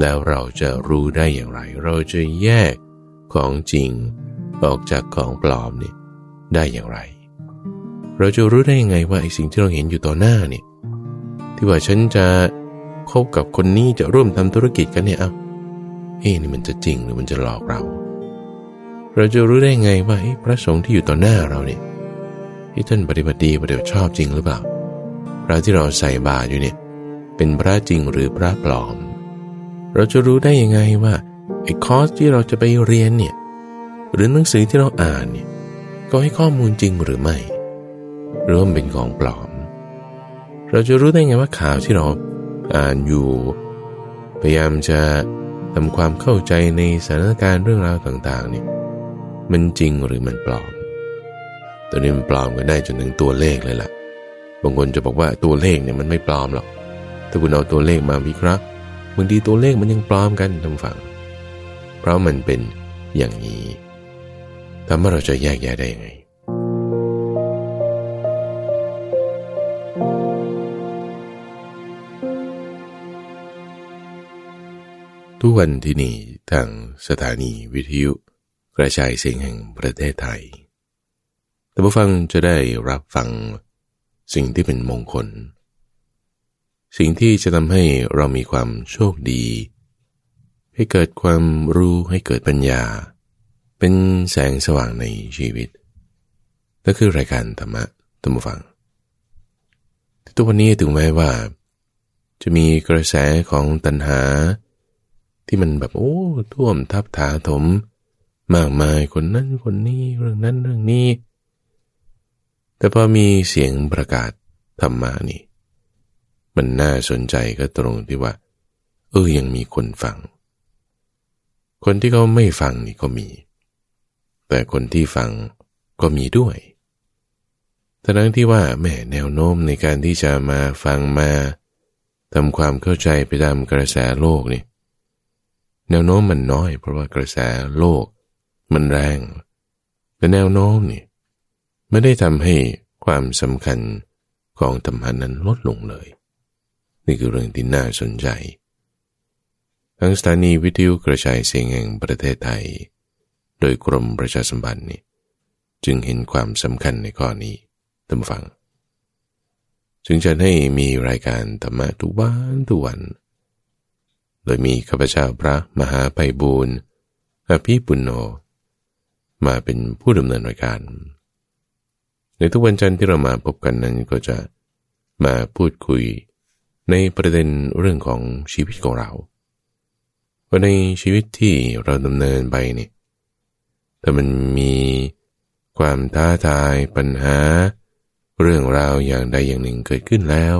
แล้วเราจะรู้ได้อย่างไร เราจะแยกของจริงออกจากของปลอมนี่ได้อย่างไร เราจะรู้ได้ยังไงว่าไอ้สิ่งที่เราเห็นอยู่ต่อหน้าเนี่ยที่ว่าฉันจะคบกับคนนี้จะร่วมทำธุรกิจกันเนี่ยเอาเฮ้นี่มันจะจริงหรือมันจะหลอกเรา เราจะรู้ได้ไงว่าพระสงฆ์ที่อยู่ต่อหน้าเราเนี่ยที่ท่านปฏิบัติดีปฏิบัติชอบจริงหรือเปล่าพระที่เราใส่บาตรอยู่เนี่ยเป็นพระจริงหรือพระปลอม เราจะรู้ได้ยังไงว่าไอ้คอร์สที่เราจะไปเรียนเนี่ยหรือหนังสือที่เราอ่านเนี่ยก็ให้ข้อมูลจริงหรือไม่หรือว่าเป็นของปลอม เราจะรู้ได้ไงว่าข่าวที่เราอ่านอยู่ พยายามจะทำความเข้าใจในสถานการณ์เรื่องราวต่างๆเนี่ยมันจริงหรือมันปลอม ตัวนี้มันปลอมกันได้จนถึงตัวเลขเลยล่ะ บางคนจะบอกว่าตัวเลขเนี่ยมันไม่ปลอมหรอก ถ้าคุณเอาตัวเลขมาวิเคราะห์ บางทีตัวเลขมันยังปลอมกันทำฝัง เพราะมันเป็นอย่างนี้ทำให้เราจะแยกแยะได้ยังไงทุกวันที่นี่ทางสถานีวิทยุกระจายเสียงแห่งประเทศไทยแต่ผู้ฟังจะได้รับฟังสิ่งที่เป็นมงคล สิ่งที่จะทำให้เรามีความโชคดี ให้เกิดความรู้ให้เกิดปัญญา เป็นแสงสว่างในชีวิตนั่นคือรายการธรรมะธรรมฟังทุกวันนี้ถึงแม้ว่า จะมีกระแสของตัณหา ที่มันแบบโอ้ท่วมทับถาถม มากมายคนนั้นคนนี้เรื่องนั้นเรื่องนี้ แต่พอมีเสียงประกาศธรรมานี่ มันน่าสนใจก็ตรงที่ว่า เออยังมีคนฟัง คนที่เขาไม่ฟังนี่ก็มี แต่คนที่ฟังก็มีด้วยทั้งที่ว่าแม่แนวโน้มในการที่จะมาฟังมาทำความเข้าใจไปตามกระแสโลกนี่แนวโน้มมันน้อย เพราะว่ากระแสโลก มันแรง แต่แนวโน้มนี่ไม่ได้ทำให้ความสำคัญของธรรมนั้นลดลงเลย นี่คือเรื่องที่น่าสนใจ ทั้งสถานีวิทยุกระจายเสียงแห่งประเทศไทย โดยกรมประชาสัมพันธ์นี่จึงเห็นความสำคัญในข้อนี้ตั้งฟัง จึงจะให้มีรายการธรรมะทุกวันทุกวัน โดยมีข้าพเจ้าพระมหาไพบูรณ์อภิปุณโญมาเป็นผู้ดำเนินรายการ ในทุกวันจันทร์ที่เรามาพบกันนั้นก็จะมาพูดคุย ในประเด็นเรื่องของชีวิตของเราว่าในชีวิตที่เราดำเนินไปนี่แต่มันมีความท้าทายปัญหา เรื่องราวอย่างใดอย่างหนึ่งเกิดขึ้นแล้ว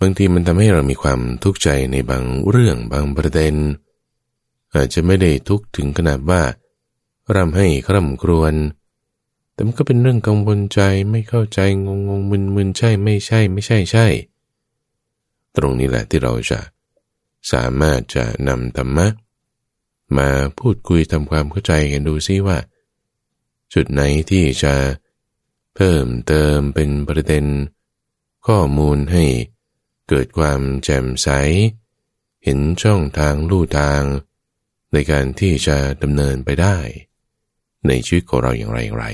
บางทีมันทำให้เรามีความทุกข์ใจในบางเรื่องบางประเด็น อาจจะไม่ได้ทุกข์ถึงขนาดว่ารำให้คร่ำครวญแต่มันก็เป็นเรื่องกังวลใจไม่เข้าใจงงงมึนมึนใช่ไม่ใช่ ไม่ใช่ใช่ ตรงนี้แหละที่เราจะสามารถจะนำธรรมะ มาพูดคุยทำความเข้าใจกันดูซิว่า จุดไหนที่จะเพิ่มเติมเป็นประเด็น ข้อมูลให้เกิดความแจ่มใส เห็นช่องทางลู่ทาง ในการที่จะดำเนินไปได้ ในชีวิตของเราอย่างไรอย่างไร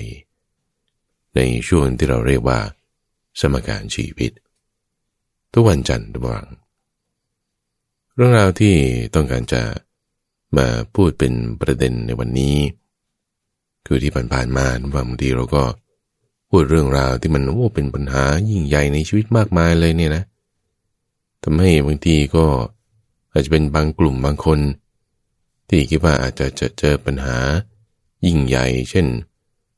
ในช่วงที่เราเรียกว่า สมการชีวิต ทุกวันจันทร์ทุกวันเรื่องราวที่ต้องการจะมาพูดเป็นประเด็นในวันนี้ คือที่ผ่านๆมาบางทีเราก็พูดเรื่องราวที่มันโอ้เป็นปัญหายิ่งใหญ่ในชีวิตมากมายเลยเนี่ยนะทำให้บางทีก็อาจจะเป็นบางกลุ่มบางคน ที่คิดว่าอาจจะจะเจอปัญหายิ่งใหญ่ เช่น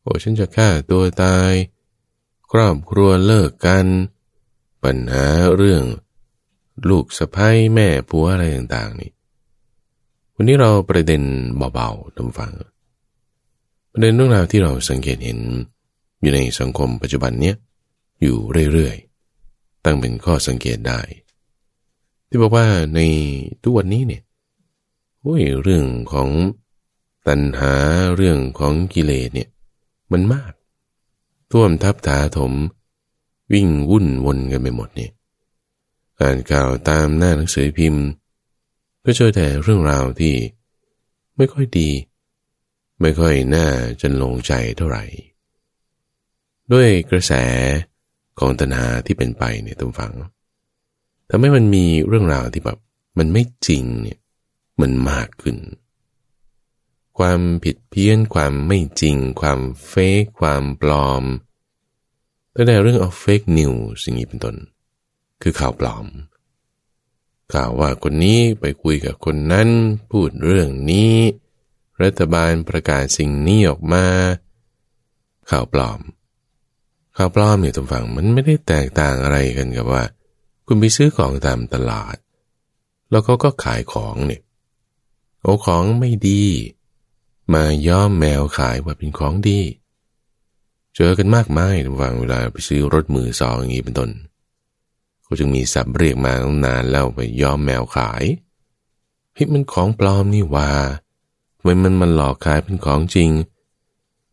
โอ้ฉันจะฆ่าตัวตาย ครอบครัวเลิกกัน ปัญหาเรื่อง ลูกสะพ้ายแม่ผัวอะไรต่างๆนี่ วันนี้เราประเด็นเบาๆทำฟัง ประเด็นเรื่องราวที่เราสังเกตเห็นอยู่ในสังคมปัจจุบันเนี้ยอยู่เรื่อยๆ ตั้งเป็นข้อสังเกตได้ ที่บอกว่าในทุกวันนี้เนี่ยโอ้ยเรื่องของตัณหาเรื่องของกิเลสเนี่ย มันมาก ท่วมทับถาถม วิ่งวุ่นวนกันไปหมดเนี่ยอ่านข่าวตามหน้าหนังสือพิมพ์ ก็เจอแต่เรื่องราวที่ไม่ค่อยดี ไม่ค่อยน่าจะลงใจเท่าไหร่ ด้วยกระแสของตนาที่เป็นไปเนี่ยตุ้มฟังทำให้มันมีเรื่องราวที่แบบมันไม่จริงเนี่ยมันมากขึ้น ความผิดเพี้ยนความไม่จริง ความเฟกความปลอม ตั้งแต่เรื่องเอาเฟกนิวสิ่งนี้เป็นต้น คือข่าวปลอม ข่าวว่าคนนี้ไปคุยกับคนนั้นพูดเรื่องนี้ รัฐบาลประกาศสิ่งนี้ออกมา ข่าวปลอม ข่าวปลอมเนี่ยทุกฝั่งมันไม่ได้แตกต่างอะไรกันกับว่า คุณไปซื้อของตามตลาด แล้วเขาก็ขายของเนี่ยโอ้ของไม่ดี มาย้อมแมวขายว่าเป็นของดี เจอกันมากมายระหว่างเวลาไปซื้อรถมือสองอย่างนี้เป็นต้นเขาจึงมีสับเรียกมาตั้งนานแล้วไปย้อมแมวขายเฮ้ยมันของปลอมนี่ว่าทำไมมันมันหลอกขายเป็นของจริง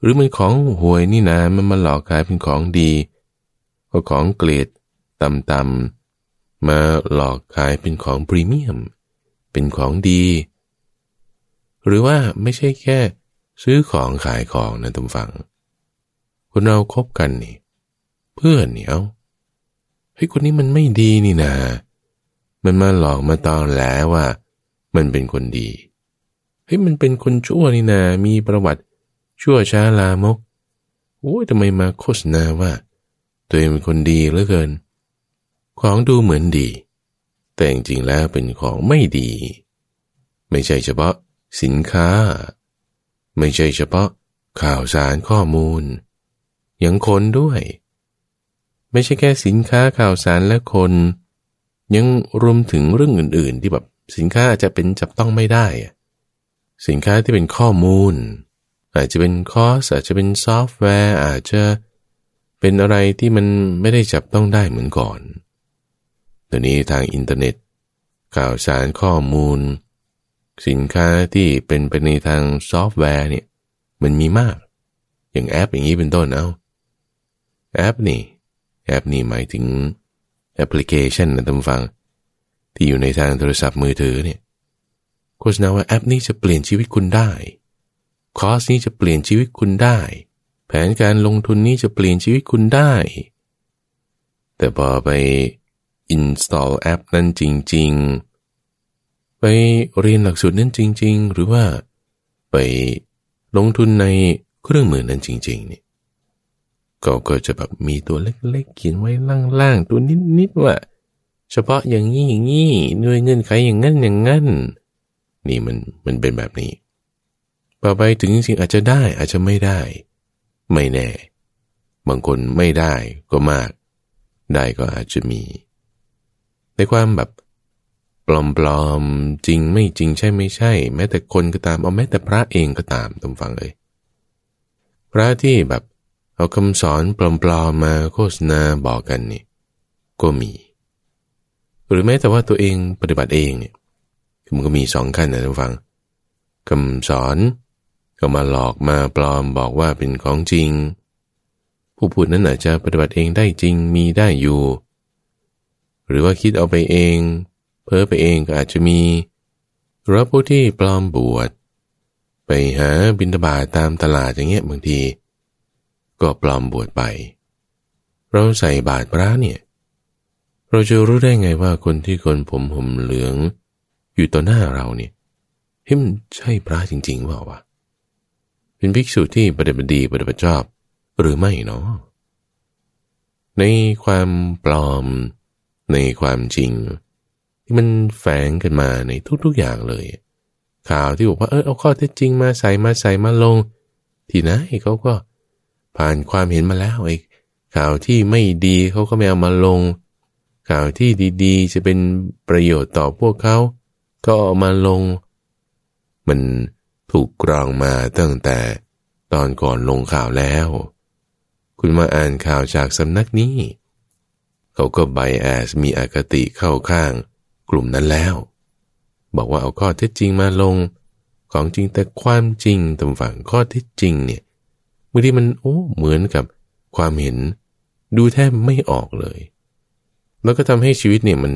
หรือมันของหวยนี่นะมันมาหลอกขายเป็นของดี ก็ของเกรดต่ำๆมาหลอกขายเป็นของพรีเมียม เป็นของดี หรือว่าไม่ใช่แค่ ซื้อของขายของนะทุกฝัง คนเราครบกันนี่ เพื่อนเนี่ยเฮ้ยคนนี้มันไม่ดีนี่นา มันมาหลอกมาตอนแล้วว่า มันเป็นคนดีเฮ้ยมันเป็นคนชั่วนี่นา มีประวัติชั่วช้าลามกโอ้ยทำไมมาโฆษณาว่า ตัวเองเป็นคนดีเหลือเกิน ของดูเหมือนดี แต่จริงแล้วเป็นของไม่ดี ไม่ใช่เฉพาะสินค้า ไม่ใช่เฉพาะข่าวสารข้อมูล ยังคนด้วย ไม่ใช่แค่สินค้าข่าวสารและคน ยังรวมถึงเรื่องอื่น ๆ ที่แบบสินค้าอาจจะเป็นจับต้องไม่ได้ สินค้าที่เป็นข้อมูล อาจจะเป็นคอร์สอาจจะเป็นซอฟต์แวร์ อาจจะเป็นอะไรที่มันไม่ได้จับต้องได้เหมือนก่อนตอนนี้ทางอินเทอร์เน็ต ข่าวสารข้อมูล สินค้าที่เป็นไปในทางซอฟต์แวร์เนี่ยมันมีมาก อย่างแอปอย่างนี้เป็นต้นเอา แอปนี่ แอปนี่หมายถึงแอปพลิเคชันนะท่านฟัง ที่อยู่ในทางโทรศัพท์มือถือเนี่ยโฆษณาว่าแอปนี้จะเปลี่ยนชีวิตคุณได้ คอร์สนี้จะเปลี่ยนชีวิตคุณได้ แผนการลงทุนนี้จะเปลี่ยนชีวิตคุณได้ แต่พอไป install แอปนั้นจริง ๆ ไปเรียนหลักสูตรนั้นจริง ๆ หรือว่าไปลงทุนในเครื่องมือนั้นจริงๆ เนี่ยก็ก็จะแบบมีตัวเล็กๆเขียนไว้ล่างๆ ตัวนิดๆว่า เฉพาะอย่างนี้อย่างนี้ด้วยเงินไขอย่างนั้นอย่างนั้นนี่มันมันเป็นแบบนี้ต่อไปถึงจริงอาจจะได้อาจจะไม่ได้ ไม่แน่ บางคนไม่ได้ก็มาก ได้ก็อาจจะมี ในความแบบปลอมๆจริงไม่จริงใช่ไม่ใช่ แม้แต่คนก็ตามเอาแม้แต่พระเองก็ตามต้องฟังเลยพระที่แบบ เอาคำสอนปลอมๆมาโฆษณาบอกกันนี่ก็มี หรือแม้แต่ว่าตัวเองปฏิบัติเองเนี่ยมันก็มีสองขั้นนะท่านฟังคำสอนก็มาหลอกมาปลอมบอกว่าเป็นของจริง ผู้พูดนั้นอาจจะปฏิบัติเองได้จริงมีได้อยู่ หรือว่าคิดเอาไปเอง เพ้อไปเองก็อาจจะมีหรือผู้ที่ปลอมบวชไปหาบินตบาตามตลาดอย่างเงี้ยบางที ก็ปลอมบวชไป เราใส่บาตรพระเนี่ย เราจะรู้ได้ไงว่าคนที่คนผมผมเหลือง อยู่ต่อหน้าเราเนี่ยเฮ้ยมันใช่พระจริงๆเปล่าวะเป็นภิกษุที่ปฏิบัติดีปฏิบัติชอบหรือไม่เนาะในความปลอม ในความจริง ที่มันแฝงกันมาในทุกๆอย่างเลย ข่าวที่บอกว่าเออเอาข้อเท็จจริงมาใส่มาใส่มาลง ที่ไหนเขาก็ ผ่านความเห็นมาแล้วไอ้ข่าวที่ไม่ดีเขาก็ไม่เอามาลง ข่าวที่ดีๆ จะเป็นประโยชน์ต่อพวกเขา ก็เอามาลง มันถูกกรองมาตั้งแต่ตอนก่อนลงข่าวแล้ว คุณมาอ่านข่าวจากสำนักนี้ เขาก็ไบแอสมีอคติเข้าข้างกลุ่มนั้นแล้ว บอกว่าเอาข้อเท็จจริงมาลง ของจริงแต่ความจริงตำฝั่งข้อเท็จจริงเนี่ย บางทีมันโอ้เหมือนกับความเห็น ดูแทบไม่ออกเลย แล้วก็ทำให้ชีวิตเนี่ยมัน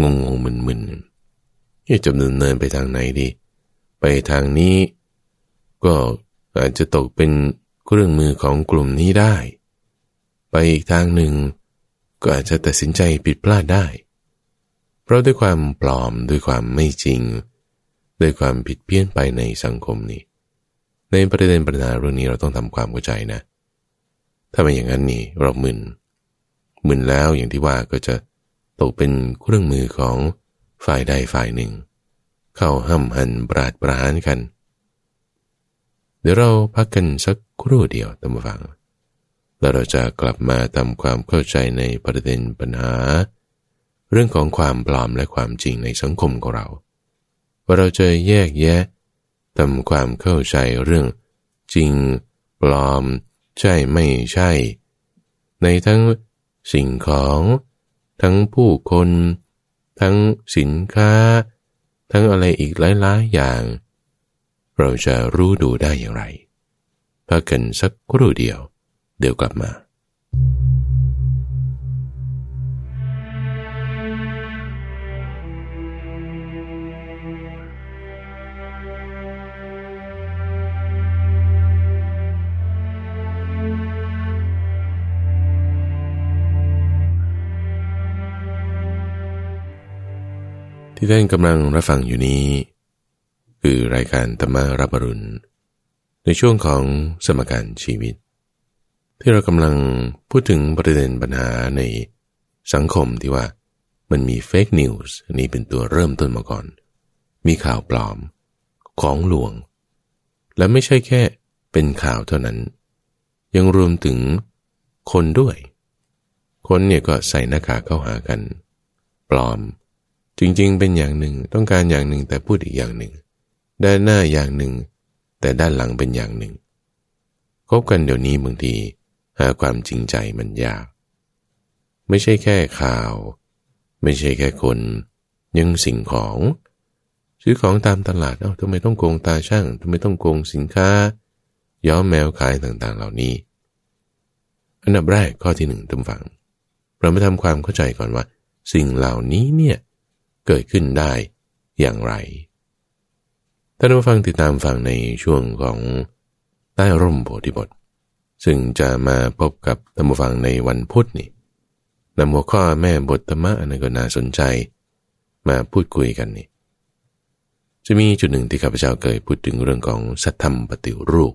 งงงมึนมึนจะดำเนินไปทางไหนดี ไปทางนี้ ก็อาจจะตกเป็นเครื่องมือของกลุ่มนี้ได้ ไปอีกทางหนึ่ง ก็อาจจะตัดสินใจผิดพลาดได้ เพราะด้วยความปลอมด้วยความไม่จริง ด้วยความผิดเพี้ยนไปในสังคมนี้ ในประเด็นปัญหาเรื่องนี้เราต้องทำความเข้าใจนะ ถ้าไม่อย่างนั้นนี่เรามึน มึนแล้วอย่างที่ว่าก็จะตกเป็นเครื่องมือของฝ่ายใดฝ่ายหนึ่ง เข้าห้ำหันปราดปรานกัน เดี๋ยวเราพักกันสักครู่เดียวตามฟัง แล้วเราจะกลับมาทำความเข้าใจในประเด็นปัญหา เรื่องของความปลอมและความจริงในสังคมของเรา ว่าเราจะแยกแยะ ทำความเข้าใจเรื่อง จริง ปลอม ใช่ไม่ใช่ ในทั้งสิ่งของ ทั้งผู้คน ทั้งสินค้า ทั้งอะไรอีกหลายๆอย่าง เราจะรู้ดูได้อย่างไรพักกันสักครู่เดียว เดี๋ยวกลับมา ที่ท่านกำลังรับฟังอยู่นี้ คือรายการธรรมะรับอรุณ ในช่วงของสมการชีวิต ที่เรากำลังพูดถึงประเด็นปัญหาในสังคมที่ว่ามันมี fake news นี่เป็นตัวเริ่มต้นมาก่อน มีข่าวปลอม ของลวง และไม่ใช่แค่เป็นข่าวเท่านั้น ยังรวมถึงคนด้วย คนเนี่ยก็ใส่หน้ากากเข้าหากัน ปลอม จริงๆ เป็นอย่างหนึ่งต้องการอย่างหนึ่งแต่พูดอีกอย่างหนึ่ง ด้านหน้าอย่างหนึ่ง แต่ด้านหลังเป็นอย่างหนึ่งคบกันเดี๋ยวนี้บางทีหาความจริงใจมันยาก ไม่ใช่แค่ข่าว ไม่ใช่แค่คน ยังสิ่งของ ซื้อของตามตลาดเอ้าทำไมต้องโกงตาช่างทำไมต้องโกงสินค้า ย้อมแมวขายต่างๆ เหล่านี้ อันดับแรกข้อที่หนึ่งตำฝัง เราไม่ทำความเข้าใจก่อนว่า สิ่งเหล่านี้เนี่ย เกิดขึ้นได้อย่างไร ท่านผู้ฟังติดตามฟังในช่วงของใต้ร่มโพธิบท ซึ่งจะมาพบกับท่านผู้ฟังในวันพุธนี่นำหัวข้อแม่บทธรรมะอันก็น่าสนใจ มาพูดคุยกันนี่ จะมีจุดหนึ่งที่ข้าพเจ้าเคยพูดถึงเรื่องของสัทธรรมปฏิรูป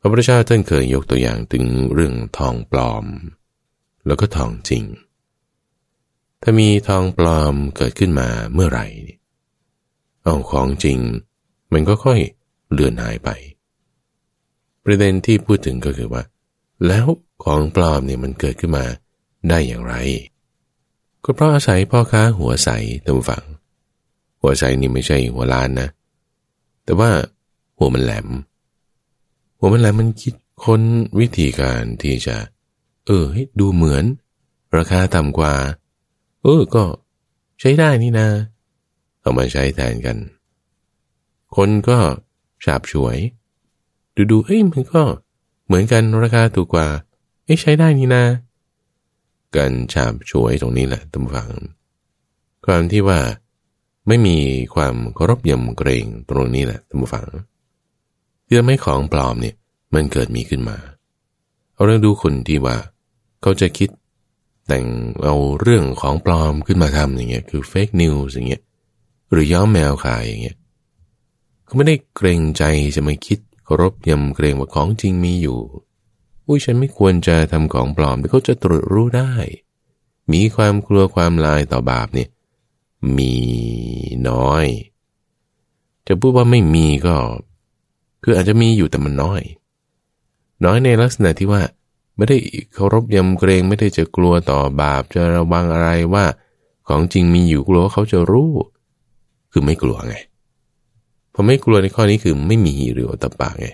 พระพุทธเจ้าท่านเคยยกตัวอย่างถึงเรื่องทองปลอม แล้วก็ทองจริง ถ้ามีทองปลอมเกิดขึ้นมาเมื่อไหร่เอาของจริง มันก็ค่อยเลือนหายไป ประเด็นที่พูดถึงก็คือว่า แล้วของปลอมเนี่ยมันเกิดขึ้นมาได้อย่างไร ก็เพราะอาศัยพ่อค้าหัวใสตามฝัง หัวใสนี่ไม่ใช่หัวล้านนะ แต่ว่าหัวมันแหลม หัวมันแหลมมันคิดค้นวิธีการที่จะ เออดูเหมือน ราคาต่ำกว่า เออก็ใช้ได้นี่นะเอามาใช้แทนกัน คนก็ฉาบฉวย ดูดูเอ้ยมันก็เหมือนกันราคาถูกกว่า เอ้ใช้ได้นี่นะการฉาบฉวยตรงนี้แหละตั้งฟัง ความที่ว่าไม่มีความเคารพยำเกรงตรงนี้แหละตั้งฟังที่ทำให้ของปลอมเนี่ยมันเกิดมีขึ้นมา เอาเรื่องดูคนที่ว่า เขาจะคิด แต่งเอาเรื่องของปลอมขึ้นมาทำอย่างเงี้ยคือเฟกนิวส์อย่างเงี้ยหรือย้อมแมวขายอย่างเงี้ยเขาไม่ได้เกรงใจจะมาคิดเคารพยำเกรงว่าของจริงมีอยู่ อุ้ยฉันไม่ควรจะทำของปลอมแต่เขาจะตรวจรู้ได้ มีความกลัวความลายต่อบาปเนี่ยมีน้อย จะพูดว่าไม่มีก็ คืออาจจะมีอยู่แต่มันน้อย น้อยในลักษณะที่ว่า ไม่ได้เคารพยำเกรงไม่ได้จะกลัวต่อบาปจะระวังอะไรว่า ของจริงมีอยู่กลัวเขาจะรู้ คือไม่กลัวไงพอไม่กลัวในข้อนี้คือไม่มีหิริโอตตัปปะไง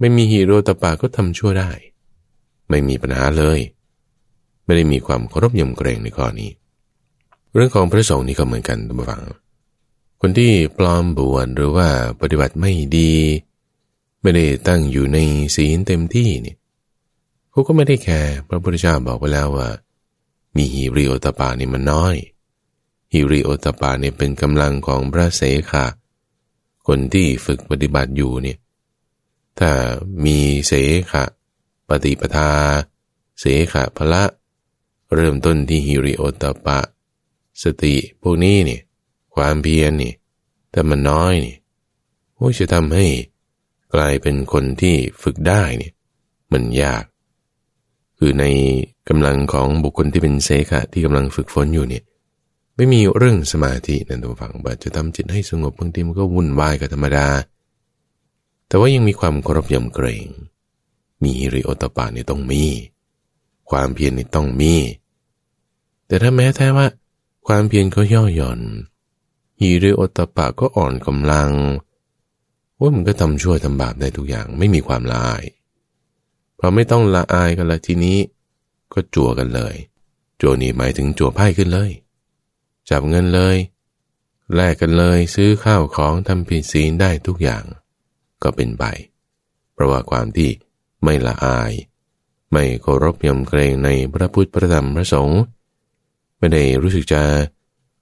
ไม่มีหิริโอตตัปปะก็ทำชั่วได้ ไม่มีปัญหาเลย ไม่ได้มีความเคารพยำเกรงในข้อนี้ เรื่องของพระสงฆ์นี่ก็เหมือนกันท่านผู้ฟังคนที่ปลอมบวชหรือว่าปฏิบัติไม่ดี ไม่ได้ตั้งอยู่ในศีลเต็มที่เนี่ย เขาก็ไม่ได้แคร์พระพุทธเจ้าบอกไว้แล้วว่า มีฮีริโอตปานี่มันน้อยฮิริโอตปาเนี่ยเป็นกำลังของพระเสขะคนที่ฝึกปฏิบัติอยู่เนี่ยถ้ามีเสขะปฏิปทา เสขะพละ เริ่มต้นที่ฮิริโอตปะ สติพวกนี้เนี่ยความเพียรนี่แต่มันน้อยนี่โอ้จะทำให้กลายเป็นคนที่ฝึกได้เนี่ยมันยาก คือในกำลังของบุคคลที่เป็นเสขะที่กำลังฝึกฝนอยู่เนี่ยไม่มีเรื่องสมาธินั่นตัวฝังบัจะทำจิตให้สงบบางทีมันก็วุ่นวายกับธรรมดา แต่ว่ายังมีความเคารพยำเกรง มีริโอตปาเนี่ต้องมี ความเพียรนี่ต้องมี แต่ถ้าแม้แท้ว่า ความเพียรเขาย่อหย่อนฮิริโอตปะก็อ่อนกำลังว่ามันก็ทำชั่วทำบาปได้ทุกอย่างไม่มีความลาย พอไม่ต้องละอายกันละทีนี้ ก็จั่วกันเลย จั่วนี่หมายถึงจั่วไพ่ขึ้นเลย จับเงินเลยแลกกันเลยซื้อข้าวของทำผิดศีลได้ทุกอย่าง ก็เป็นไป เพราะว่าความที่ไม่ละอาย ไม่เคารพยำเกรงในพระพุทธพระธรรมพระสงฆ์ไม่ได้รู้สึกจะ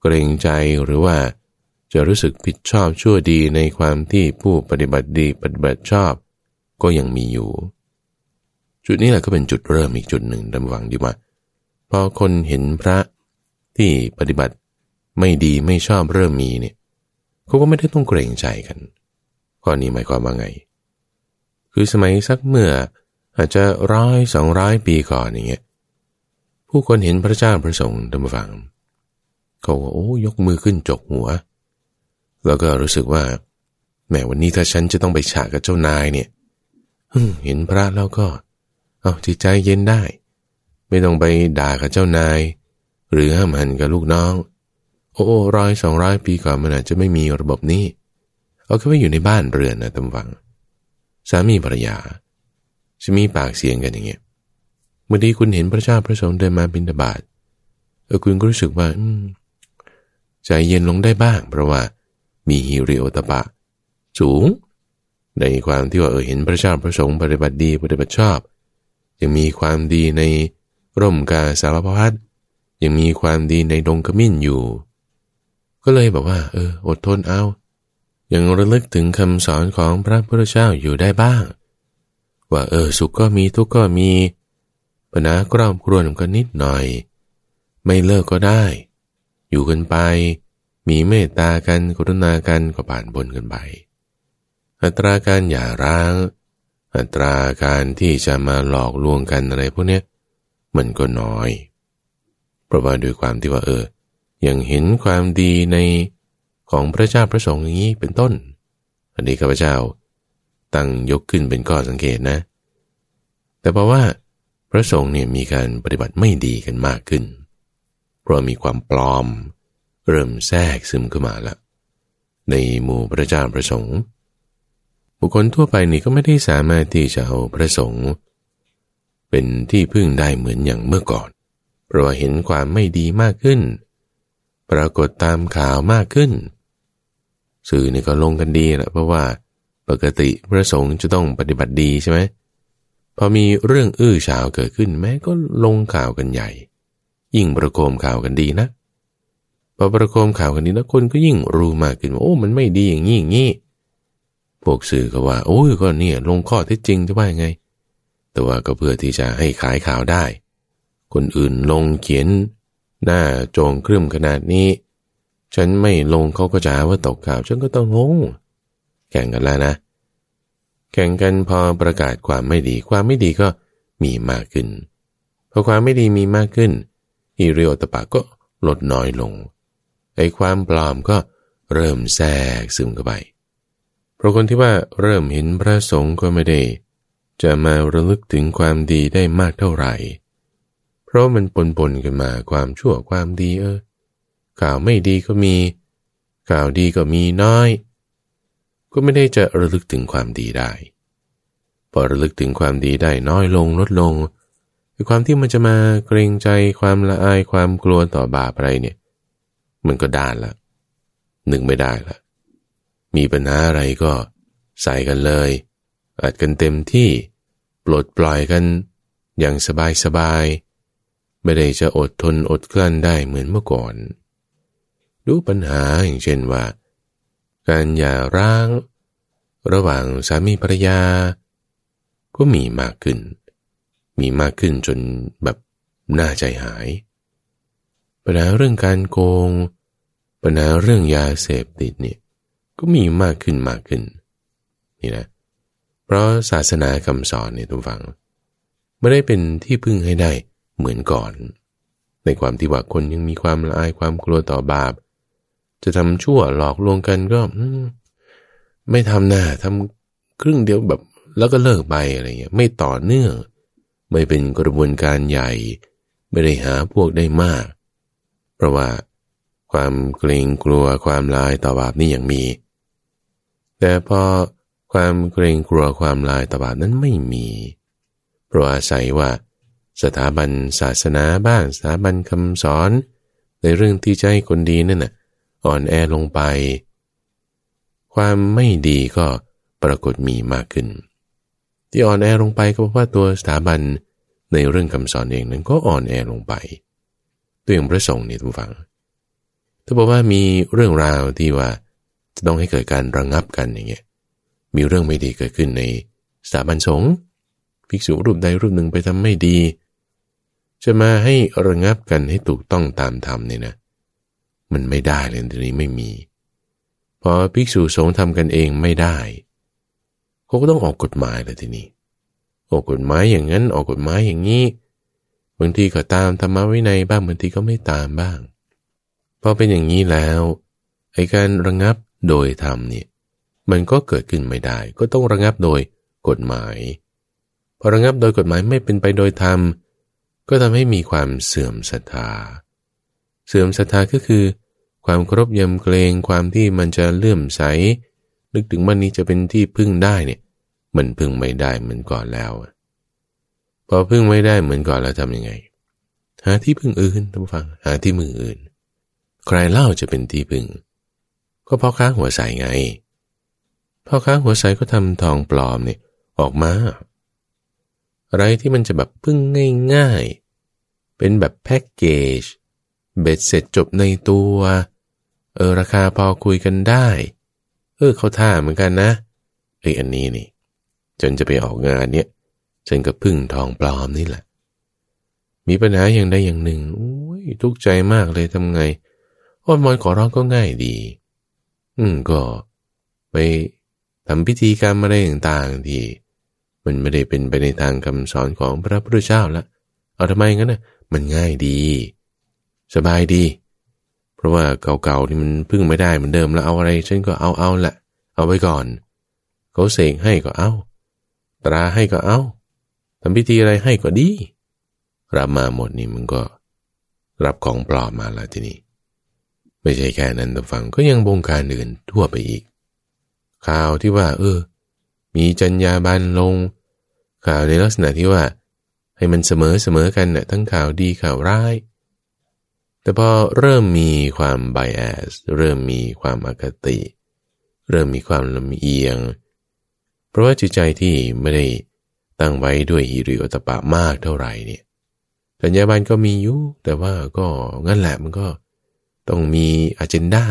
เกรงใจหรือว่าจะรู้สึกผิดชอบชั่วดีในความที่ผู้ปฏิบัติดีปฏิบัติชอบ ก็ยังมีอยู่ จุดนี้แหละก็เป็นจุดเริ่มอีกจุดหนึ่งดำวังดีว่า พอคนเห็นพระที่ปฏิบัติไม่ดีไม่ชอบเริ่มมีเนี่ยเขาก็ไม่ได้ต้องเกรงใจกันข้อนี้หมายความว่าไง คือสมัยสักเมื่ออาจจะร้อยสองร้อยปีก่อนอย่างเงี้ยผู้คนเห็นพระเจ้าพระสงฆ์ดำฟังเขาว่าโอ้ยกมือขึ้นจกหัว แล้วก็รู้สึกว่าแม้วันนี้ถ้าฉันจะต้องไปฉากกับเจ้านายเนี่ยเห็นพระแล้วก็ เอาจิตใจเย็นได้ ไม่ต้องไปด่ากับเจ้านาย หรือห้ามหันกับลูกน้อง โอ้ร้อยสองร้อยปีก่อนมันอาจจะไม่มีระบบนี้ เอาแค่ว่าอยู่ในบ้านเรือนนะตำวัง สามีภรรยา จะมีปากเสียงกันอย่างเงี้ยเมื่อดีคุณเห็นพระเจ้าพระสงฆ์เดินมาบิณฑบาตเออคุณก็รู้สึกว่าใจเย็นลงได้บ้าง เพราะว่ามีฮิริโอตปะ สูง ในความที่ว่าเออเห็นพระเจ้าพระสงฆ์ปฏิบัติดีปฏิบัติชอบ ยังมีความดีในร่มกาสาวพัดยังมีความดีในดงกมิ้นอยู่ ก็เลยบอกว่า เออ อดทนเอา ยังระลึกถึงคำสอนของพระพุทธเจ้าอยู่ได้บ้าง ว่าเออ สุขก็มีทุกข์ก็มีปัญหากรอบครวนก็นิดหน่อย ไม่เลิกก็ได้ อยู่กันไป มีเมตตากันกรุณากันก็ผ่านบนกันไปอัตราการหย่าร้าง อัตราการที่จะมาหลอกลวงกันอะไรพวกนี้มันก็น้อย เพราะว่าด้วยความที่ว่าเออ ยังเห็นความดีในของพระเจ้าพระสงฆ์อย่างนี้เป็นต้น อันนี้ข้าพเจ้า ตั้งยกขึ้นเป็นข้อสังเกตนะ แต่เพราะว่า พระสงฆ์เนี่ยมีการปฏิบัติไม่ดีกันมากขึ้น เพราะมีความปลอม เริ่มแทรกซึมขึ้นมาละในหมู่พระเจ้าประสงค์ บุคคลทั่วไปนี่ก็ไม่ได้สามารถที่จะเอาพระสงฆ์เป็นที่พึ่งได้เหมือนอย่างเมื่อก่อน เพราะเห็นความไม่ดีมากขึ้น ปรากฏตามข่าวมากขึ้น สื่อนี่ก็ลงกันดีแหละเพราะว่าปกติพระสงฆ์จะต้องปฏิบัติดีใช่ไหมพอมีเรื่องอื้อฉาวเกิดขึ้นแม้ก็ลงข่าวกันใหญ่ ยิ่งประโคมข่าวกันดีนะพอประโคมข่าวกันนี้แล้วคนก็ยิ่งรู้มากขึ้นว่าโอ้มันไม่ดีอย่างนี้อย่างนี้ พวกสื่อก็ว่า โอ้ยก็เนี่ยลงข้อเท็จจริงจะว่ายังไง แต่ว่าก็เพื่อที่จะให้ขายข่าวได้ คนอื่นลงเขียน หน้าโจงครึ่มขนาดนี้ ฉันไม่ลงเขาก็จะว่าตกข่าว ฉันก็ต้องลง แข่งกันแล้วนะ แข่งกันพอประกาศความไม่ดี ความไม่ดีก็มีมากขึ้น พอความไม่ดีมีมากขึ้นอิริโอตปะก็ลดน้อยลง ไอ้ความปลอมก็เริ่มแทรกซึมเข้าไป เพราะคนที่ว่าเริ่มเห็นพระสงฆ์ก็ไม่ได้ จะมาระลึกถึงความดีได้มากเท่าไหร่ เพราะมันปนปนกันมาความชั่วความดีเออ ข่าวไม่ดีก็มี ข่าวดีก็มีน้อย ก็ไม่ได้จะระลึกถึงความดีได้ พอระลึกถึงความดีได้น้อยลงลดลงความที่มันจะมาเกรงใจความละอายความกลัวต่อบาปอะไรเนี่ย มันก็ด้านละนึกไม่ได้ละ มีปัญหาอะไรก็ใส่กันเลย อัดกันเต็มที่ปลดปล่อยกัน อย่างสบายสบายไม่ได้จะอดทนอดกลั้นได้เหมือนเมื่อก่อน ดูปัญหาอย่างเช่นว่า การหย่าร้าง ระหว่างสามีภรรยา ก็มีมากขึ้น มีมากขึ้นจนแบบน่าใจหาย ปัญหาเรื่องการโกง ปัญหาเรื่องยาเสพติดเนี่ย ก็มีมากขึ้นมากขึ้น นี่นะ เพราะศาสนาคำสอนเนี่ยทุกฝัง ไม่ได้เป็นที่พึ่งให้ได้เหมือนก่อน ในความที่ว่าคนยังมีความละอายความกลัวต่อบาป จะทำชั่วหลอกลวงกันก็ไม่ทำหน้าทำครึ่งเดียวแบบแล้วก็เลิกไปอะไรเงี้ยไม่ต่อเนื่องไม่เป็นกระบวนการใหญ่ ไม่ได้หาพวกได้มาก เพราะว่าความเกรงกลัวความลายต่อบาปนี่ยังมี แต่พอความเกรงกลัวความลายตบาปนั้นไม่มีเพราะอาศัยว่า สถาบันศาสนาบ้างสถาบันคำสอน ในเรื่องที่จะให้คนดีนั่นน่ะอ่อนแอลงไป ความไม่ดีก็ปรากฏมีมากขึ้น ที่อ่อนแอลงไปก็เพราะว่าตัวสถาบันในเรื่องคำสอนเองนั้นก็อ่อนแอลงไปตัวอย่างพระสงฆ์นี่ทุกฝังถ้าบอกว่ามีเรื่องราวที่ว่า จะต้องให้เกิดการระงงับกันอย่างเงี้ยมีเรื่องไม่ดีเกิดขึ้นในสถาบันสงฆ์ภิกษุรูปใดรูปหนึ่งไปทำไม่ดี จะมาให้ระงับกันให้ถูกต้องตามธรรมเนี่ยนะ มันไม่ได้เลยทีนี้ไม่มีพอภิกษุสงฆ์ทำกันเองไม่ได้เขาก็ต้องออกกฎหมายเลยทีนี้ ออกกฎหมายอย่างนั้นออกกฎหมายอย่างนี้บางทีก็ตามธรรมวินัยบ้างบางทีก็ไม่ตามบ้างพอเป็นอย่างนี้แล้วไอ้การระงับ โดยธรรมเนี่ยมันก็เกิดขึ้นไม่ได้ ก็ต้องระงับโดยกฎหมายพอระงับโดยกฎหมายไม่เป็นไปโดยธรรม ก็ทำให้มีความเสื่อมศรัทธา เสื่อมศรัทธาก็คือ ความครบยำเกรงความที่มันจะเลื่อมใส นึกถึงมันนี้จะเป็นที่พึ่งได้เนี่ย มันพึ่งไม่ได้เหมือนก่อนแล้ว พอพึ่งไม่ได้เหมือนก่อนแล้วทำยังไง หาที่พึ่งอื่นท่านฟัง หาที่มืออื่น ใครเล่าจะเป็นที่พึ่ง ก็พ่อค้าหัวใสไง พ่อค้าหัวใสก็ทำทองปลอมเนี่ยออกมา อะไรที่มันจะแบบพึ่งง่ายๆ เป็นแบบแพ็กเกจ เบ็ดเสร็จจบในตัว เออราคาพอคุยกันได้ เออเขาท่าเหมือนกันนะไอ้อันนี้นี่ จนจะไปออกงานเนี่ยฉันก็พึ่งทองปลอมนี่แหละ มีปัญหาอย่างใดอย่างหนึ่งอุ้ยทุกข์ใจมากเลยทำไงอ้อนมอนขอร้องก็ง่ายดี อืมก็ไปทำพิธีกรรมอะไรต่างๆที่มันไม่ได้เป็นไปในทางคำสอนของพระพุทธเจ้าละเอาทำไมงั้นนะมันง่ายดี สบายดี เพราะว่าเก่าๆที่มันพึ่งไม่ได้เหมือนเดิมแล้วเอาอะไรฉันก็เอาเอาละเอาไว้ก่อนเขาเสกให้ก็เอา ตราให้ก็เอาทำพิธีอะไรให้ก็ดี รับมาหมดนี่มันก็ รับของปลอมมาแล้วทีนี้ ไม่ใช่แค่นั้นแต่ฟังก็ยังบงการอื่นทั่วไปอีก ข่าวที่ว่า เออ มีจัญญาบันลง ข่าวในลักษณะที่ว่า ให้มันเสมอเสมอกันนะ่ะทั้งข่าวดีข่าวร้าย แต่พอเริ่มมีความไบแอสเริ่มมีความอคติ เริ่มมีความลำเอียง เพราะว่าจิตใจที่ไม่ได้ตั้งไว้ด้วยฮิริโอตปะมากเท่าไหร่เนี่ยสัญญาบันก็มีอยู่แต่ว่าก็งั้นแหละมันก็ ต้องมีอเจนดา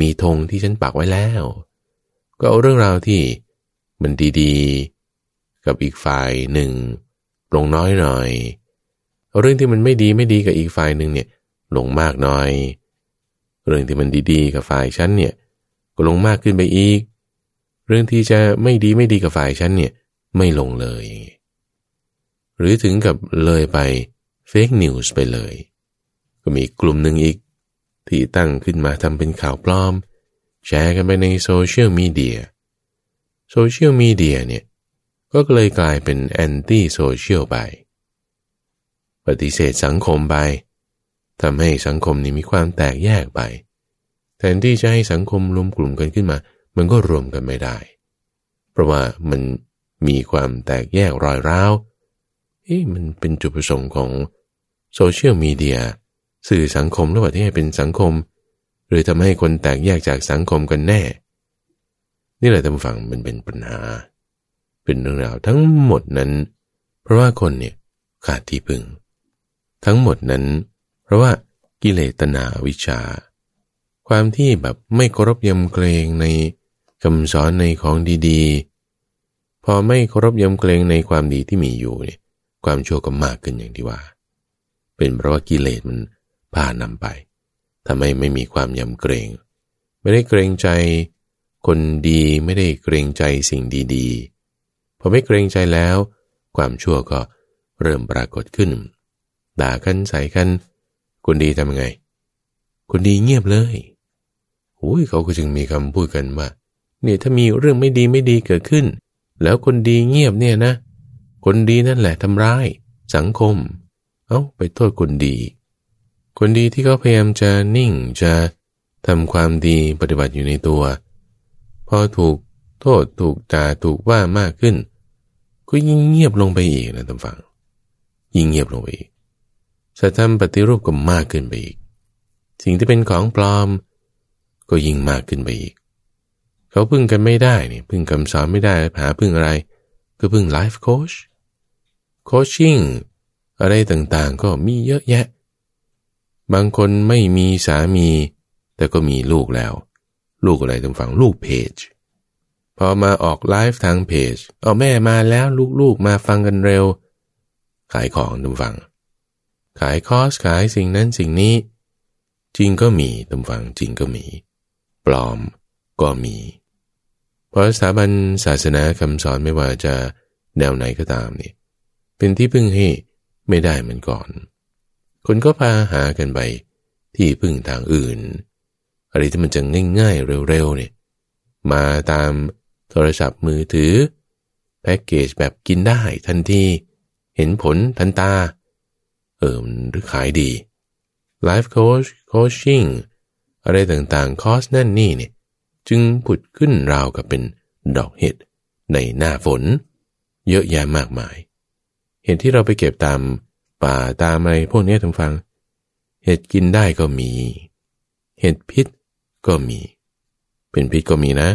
มีธงที่ฉันปักไว้แล้ว ก็เอาเรื่องราวที่มันดีๆ กับอีกฝ่ายหนึ่งลงน้อยหน่อยเอาเรื่องที่มันไม่ดีไม่ดีกับอีกฝ่ายหนึ่งเนี่ยลงมากหน้อย เรื่องที่มันดีๆ กับฝ่ายฉันเนี่ยก็ลงมากขึ้นไปอีก เรื่องที่จะไม่ดีไม่ดีกับฝ่ายฉันเนี่ยไม่ลงเลย หรือถึงกับเลยไป fake news ไปเลย ก็มีกลุ่มหนึ่งอีก ที่ตั้งขึ้นมาทำเป็นข่าวปลอม แชร์กันไปใน social media social media เนี่ยก็เลยกลายเป็น anti-social ไป ปฏิเสธสังคมไปทำให้สังคมนี้มีความแตกแยกไป แทนที่จะให้สังคมรวมกลุ่มกันขึ้นมา มันก็รวมกันไม่ได้ เพราะว่ามันมีความแตกแยกรอยร้าวเอ๊ะมันเป็นจุดประสงค์ของโซเชียลมีเดีย สื่อสังคมรือว่างที่ให้เป็นสังคม หรือทำให้คนแตกแยกจากสังคมกันแน่ นี่แหละท่านฟังมันเป็นปัญหา เป็นเรื่องราวทั้งหมดนั้น เพราะว่าคนเนี่ยขาดที่พึ่ง ทั้งหมดนั้น เพราะว่ากิเลสตนาวิชา ความที่แบบไม่เคารพยำเกรงในคำสอนในของดีๆ พอไม่เคารพยำเกรงในความดีที่มีอยู่เนี่ยความชั่วก็มากขึ้นอย่างที่ว่า เป็นเพราะว่ากิเลสมัน พานำไปทำให้ไม่มีความยำเกรง ไม่ได้เกรงใจ คนดีไม่ได้เกรงใจสิ่งดีๆพอไม่เกรงใจแล้ว ความชั่วก็เริ่มปรากฏขึ้น ด่ากันใส่กัน คนดีทำไง คนดีเงียบเลยโอ้ยเขาก็จึงมีคำพูดกันว่าเนี่ยถ้ามีเรื่องไม่ดีไม่ดีเกิดขึ้น แล้วคนดีเงียบเนี่ยนะ คนดีนั่นแหละทำร้าย สังคม เอา้าไปโทษคนดี คนดีที่เขาพยายามจะนิ่งจะทำความดีปฏิบัติอยู่ในตัว พอถูกโทษถูกด่าถูกว่ามากขึ้น ก็ยิ่งเงียบลงไปอีกนะท่านฟัง ยิ่งเงียบลงไปอีกสัตธรรมปฏิรูปก็มากขึ้นไปอีก สิ่งที่เป็นของปลอม ก็ยิ่งมากขึ้นไปอีก เขาพึ่งกันไม่ได้นี่พึ่งคำสอนไม่ได้หาพึ่งอะไร ก็พึ่งไลฟ์โค้ชโคชชิ่งอะไรต่างๆ ก็มีเยอะแยะ บางคนไม่มีสามี แต่ก็มีลูกแล้ว ลูกอะไรตรงฝั่งลูกเพจพอมาออกไลฟ์ทางเพจ เอาแม่มาแล้วลูกๆมาฟังกันเร็ว ขายของตรงฝั่งขายคอสขายสิ่งนั้นสิ่งนี้ จริงก็มีตำฝังจริงก็มี ปลอมก็มี เพราะสถาบันศาสนาคำสอนไม่ว่าจะแนวไหนก็ตามนี่เป็นที่พึ่งให้ไม่ได้เหมือนก่อน คนก็พาหากันไปที่พึ่งทางอื่น อะไรที่มันจะง่ายๆเร็วๆเนี่ยมาตามโทรศัพท์มือถือ แพ็กเกจแบบกินได้ทันทีเห็นผลทันตา เออมันหรือขายดี life coach coaching อะไรต่างๆ คอร์สนั่นนี่เนี่ยจึงผุดขึ้นราวกับเป็นดอกเห็ดในหน้าฝน เยอะแยะมากมาย เห็ดที่เราไปเก็บตาม ป่าตามอะไรพวกนี้ทุกฟัง เห็ดกินได้ก็มี เห็ดพิษก็มี เป็นพิษก็มีนะ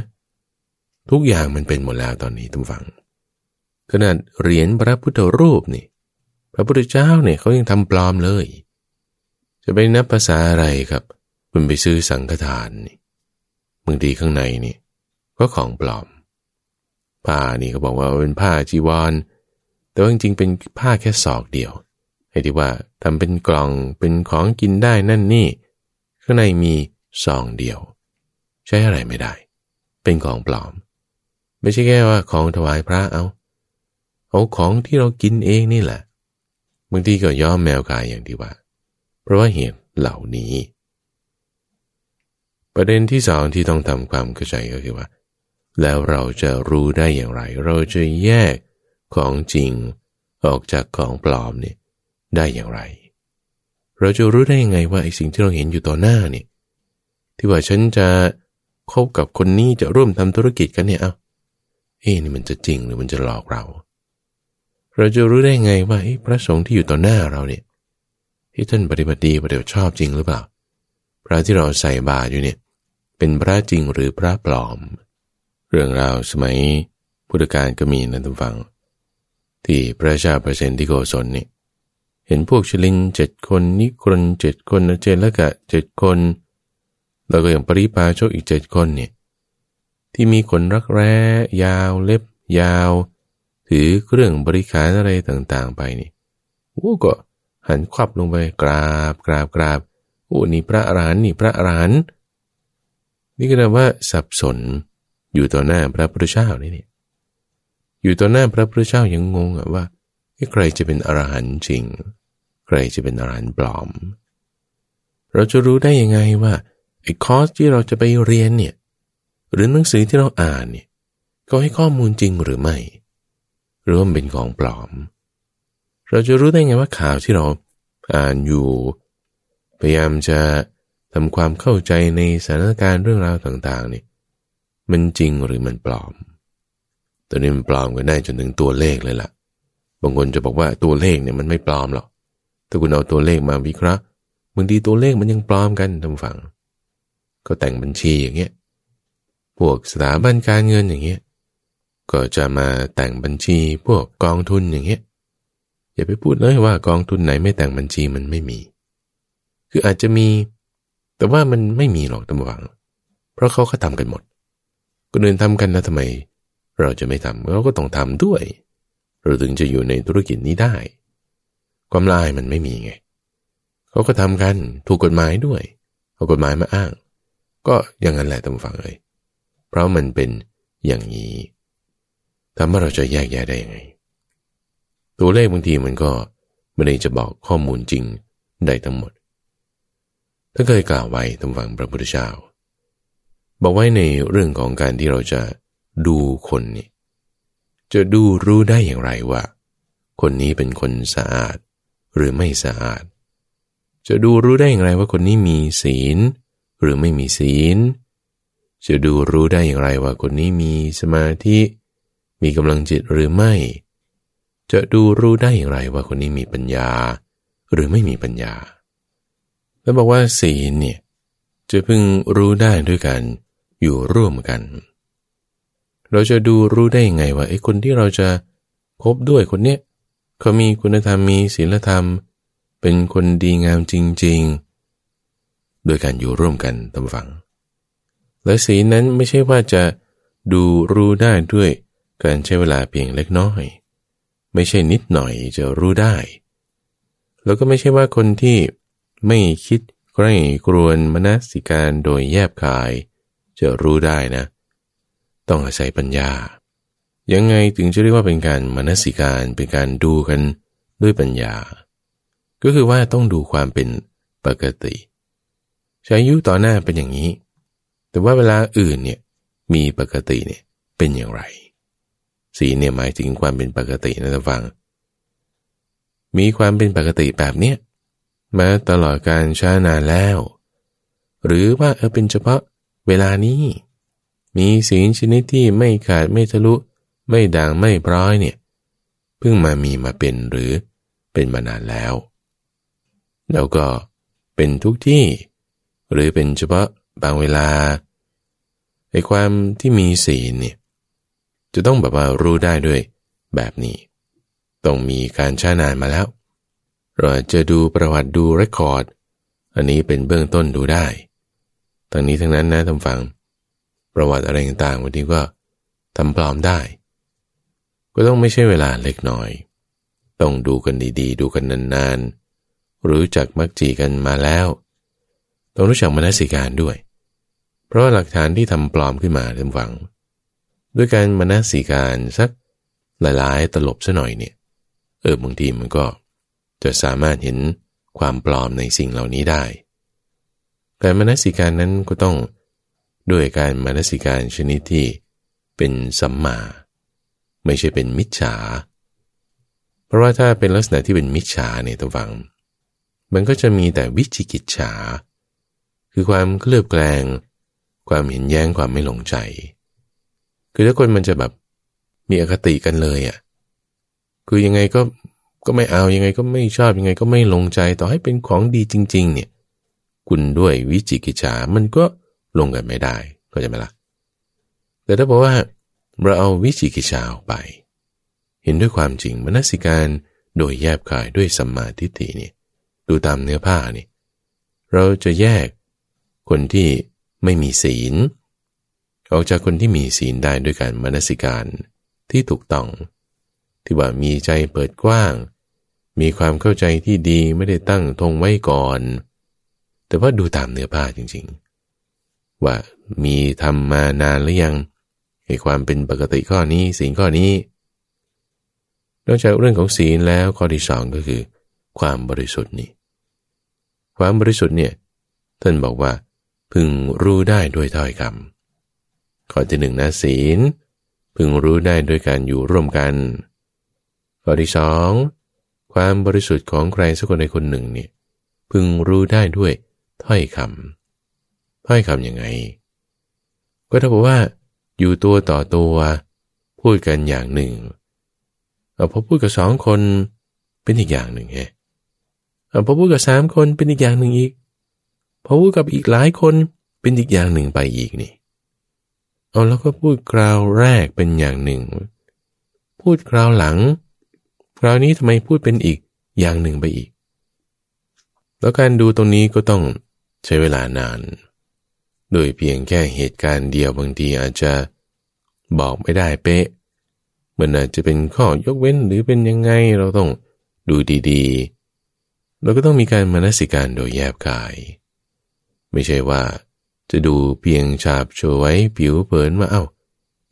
ทุกอย่างมันเป็นหมดแล้วตอนนี้ทุกฟัง ขนาดเหรียญพระพุทธรูปนี่ พระพุทธเจ้าเนี่ยเขายังทำปลอมเลย จะไปนับภาษาอะไรครับมันไปซื้อสังฆทานนี่บางทีข้างในนี่ก็ของปลอม ผ้านี่เขาบอกว่าเป็นผ้าจีวร แต่ว่าจริงๆเป็นผ้าแค่ศอกเดียว ไอ้ที่ว่าทำเป็นกล่องเป็นของกินได้นั่นนี่ ข้างในมีซองเดียว ใช้อะไรไม่ได้ เป็นของปลอม ไม่ใช่แค่ว่าของถวายพระเอาเอาของที่เรากินเองนี่แหละบางทีก็ย้อมแมวกายอย่างที่ว่า เพราะว่าเหตุเหล่านี้ ประเด็นที่สองที่ต้องทำความเข้าใจก็คือว่า แล้วเราจะรู้ได้อย่างไร เราจะแยกของจริงออกจากของปลอมเนี่ย ได้อย่างไร เราจะรู้ได้ยังไงว่าไอ้สิ่งที่เราเห็นอยู่ต่อหน้าเนี่ยที่ว่าฉันจะคบกับคนนี้จะร่วมทำธุรกิจกันเนี่ยเอาเอ้นี่มันจะจริงหรือมันจะหลอกเรา เราจะรู้ได้ไงว่าพระสงฆ์ที่อยู่ต่อหน้าเราเนี่ยที่ท่านปฏิบัติดีปฏิบัติชอบจริงหรือเปล่า พระที่เราใส่บาตรอยู่เนี่ยเป็นพระจริงหรือพระปลอม เรื่องราวสมัยพุทธกาลก็มีนะทุกฝัง ที่พระชาเปรเซนที่โกศลเนี่ย เห็นพวกชลินเจ็ดคนนิครนเจ็ดคนเจนละกะเจ็ดคน แล้วก็อย่างปริพาโชคอีกเจ็ดคนเนี่ยที่มีขนรักแร้ยาว เล็บ ยาว ถือเครื่องบริการอะไรต่างๆ ไปนี่โอ้ก็หันควับลงไปกราบกราบกราบโอ้นี่พระอรหันต์นี่พระอรหันต์นี่ก็แปลว่าสับสนอยู่ต่อหน้าพระพุทธเจ้านี่นี่ยอยู่ต่อหน้าพระพุทธเจ้ายังงงอะว่าใครจะเป็นอรหันต์จริง รจะเป็นอรหันต์ปลอม เราจะรู้ได้ยังไงว่าไอ้คอร์สที่เราจะไปเรียนเนี่ยหรือหนังสือที่เราอ่านเนี่ยก็ให้ข้อมูลจริงหรือไม่ หรือว่าเป็นของปลอม เราจะรู้ได้ไงว่าข่าวที่เราอ่านอยู่ พยายามจะทำความเข้าใจในสถานการณ์เรื่องราวต่างๆเนี่ยมันจริงหรือมันปลอมตัวนี้มันปลอมกันได้จนถึงตัวเลขเลยล่ะ บางคนจะบอกว่าตัวเลขเนี่ยมันไม่ปลอมหรอก ถ้าคุณเอาตัวเลขมาวิเคราะห์บางทีตัวเลขมันยังปลอมกันทำฝัง ก็แต่งบัญชีอย่างเงี้ยพวกสถาบันการเงินอย่างเงี้ยก็จะมาแต่งบัญชีพวกกองทุนอย่างเงี้ยอย่าไปพูดเลยว่ากองทุนไหนไม่แต่งบัญชีมันไม่มี คืออาจจะมี แต่ว่ามันไม่มีหรอกตำหวังเพราะเขาก็ทำกันหมดคนอื่นทำกันแล้วทำไม เราจะไม่ทำเราก็ต้องทำด้วย เราถึงจะอยู่ในธุรกิจนี้ได้ ความลายมันไม่มีไงเขาก็ทำกันถูกกฎหมายด้วยเอากฎหมายมาอ้าง ก็อย่างนั้นแหละตำฝังเลย เพราะมันเป็นอย่างนี้ทำให้เราจะแยกแยะได้ยังไง ตัวเลขบางทีมันก็ไม่ได้จะบอกข้อมูลจริงได้ทั้งหมดท่านเคยกล่าวไว้ทำฝังพระพุทธเจ้าบอกไว้ในเรื่องของการที่เราจะดูคนนี่จะดูรู้ได้อย่างไรว่า คนนี้เป็นคนสะอาด หรือไม่สะอาด จะดูรู้ได้อย่างไรว่าคนนี้มีศีล หรือไม่มีศีล จะดูรู้ได้อย่างไรว่าคนนี้มีสมาธิ มีกำลังจิตหรือไม่ จะดูรู้ได้อย่างไรว่าคนนี้มีปัญญา หรือไม่มีปัญญา แล้วบอกว่าศีลเนี่ยจะพึงรู้ได้ด้วยการอยู่ร่วมกัน เราจะดูรู้ได้ยังไงว่าไอ้คนที่เราจะคบด้วยคนเนี้ย เขามีคุณธรรมมีศีลธรรม เป็นคนดีงามจริง ๆ โดยการอยู่ร่วมกันตามฝัง และศีลนั้นไม่ใช่ว่าจะดูรู้ได้ด้วยการใช้เวลาเพียงเล็กน้อย ไม่ใช่นิดหน่อยจะรู้ได้ แล้วก็ไม่ใช่ว่าคนที่ไม่คิดใกล้กรวนมนสิการโดยแยบคาย จะรู้ได้นะ ต้องอาศัยปัญญา ยังไงถึงจะเรียกว่าเป็นการมนสิการเป็นการดูกันด้วยปัญญา ก็คือว่าต้องดูความเป็นปกติชายุต่อหน้าเป็นอย่างนี้ แต่ว่าเวลาอื่นเนี่ยมีปกติเนี่ยเป็นอย่างไร สีเนี่ยหมายถึงความเป็นปกตินะท่านฟัง มีความเป็นปกติแบบเนี้ยมาตลอดการช้านานแล้ว หรือว่าเออเป็นเฉพาะเวลานี้ มีศีลชนิดที่ไม่ขาดไม่ทะลุ ไม่ด่างไม่พร้อยเนี่ยเพิ่งมามีมาเป็นหรือเป็นมานานแล้ว แล้วก็เป็นทุกที่ หรือเป็นเฉพาะบางเวลาไอ้ความที่มีศีลเนี่ยจะต้องแบบว่ารู้ได้ด้วยแบบนี้ ต้องมีการช้านานมาแล้ว เราจะดูประวัติดูเรคคอร์ด อันนี้เป็นเบื้องต้นดูได้ทั้งนี้ทั้งนั้นนะท่านฟัง ประวัติอะไรต่างๆวันนี้ก็ทำปลอมได้ ก็ต้องไม่ใช่เวลาเล็กน้อย ต้องดูกันดีๆ ดูกันนานๆ รู้จักมักจีกันมาแล้ว ต้องรู้จักมนสิการด้วย เพราะหลักฐานที่ทำปลอมขึ้นมาท่านฟัง ด้วยการมนสิการสักหลายๆ ตลบซะหน่อยเนี่ย เออบางทีมันก็จะสามารถเห็นความปลอมในสิ่งเหล่านี้ได้การมนสิการนั้นก็ต้องด้วยการมนสิการชนิดที่เป็นสัมมา ไม่ใช่เป็นมิจฉา เพราะว่าถ้าเป็นลักษณะที่เป็นมิจฉาเนี่ยตัวฟัง มันก็จะมีแต่วิจิกิจฉา คือความเคลือบแคลง ความเห็นแย้งความไม่หลงใจ คือถ้าคนมันจะแบบมีอคติกันเลยอะ่ะ คือยังไงก็ก็ไม่เอายังไงก็ไม่ชอบยังไงก็ไม่ลงใจต่อให้เป็นของดีจริง ๆ เนี่ย คุณด้วยวิจิกิจฉามันก็ลงกันไม่ได้เข้าใจไหมละ่ะแต่ถ้าบอกว่า เราเอาวิจิกิจาออกไป เห็นด้วยความจริงมนสิการโดยแยบคายด้วยสัมมาทิฏฐินี่ดูตามเนื้อผ้านี่เราจะแยกคนที่ไม่มีศีล ออกจากคนที่มีศีลได้ด้วยการมนสิการที่ถูกต้อง ที่ว่ามีใจเปิดกว้าง มีความเข้าใจที่ดีไม่ได้ตั้งธงไว้ก่อน แต่ว่าดูตามเนื้อผ้าจริง ๆ ว่ามีทำมานานหรือยัง ความเป็นปกติข้อนี้สิ่งข้อนี้ นอกจากเรื่องของศีลแล้วข้อที่สองก็คือ ความบริสุทธิ์นี่ ความบริสุทธิ์เนี่ยท่านบอกว่า พึงรู้ได้ด้วยถ้อยคำข้อที่หนึ่งนะศีล พึงรู้ได้ด้วยการอยู่ร่วมกัน ข้อที่สองความบริสุทธิ์ของใครสักคนใดคนหนึ่งเนี่ยพึงรู้ได้ด้วยถ้อยคำถ้อยคำยังไง ก็ถ้าบอกว่า อยู่ตัวต่อตัว พูดกันอย่างหนึ่งเอาพอพูดกับสองคนเป็นอีกอย่างหนึ่งไงเอาพอพูดกับสามคนเป็นอีกอย่างหนึ่งอีกพอพูดกับอีกหลายคนเป็นอีกอย่างหนึ่งไปอีกนี่เอาแล้วก็พูดคราวแรกเป็นอย่างหนึ่ง พูดคราวหลัง คราวนี้ทำไมพูดเป็นอีกอย่างหนึ่งไปอีก แล้วการดูตรงนี้ก็ต้องใช้เวลานาน โดยเพียงแค่เหตุการณ์เดียวบางทีอาจจะบอกไม่ได้เป๊ะ มันอาจจะเป็นข้อยกเว้นหรือเป็นยังไงเราต้องดูดีๆ เราก็ต้องมีการมนสิการโดยแยบกาย ไม่ใช่ว่าจะดูเพียงฉาบโชว์ไว้ผิวเผินว่าเอา้า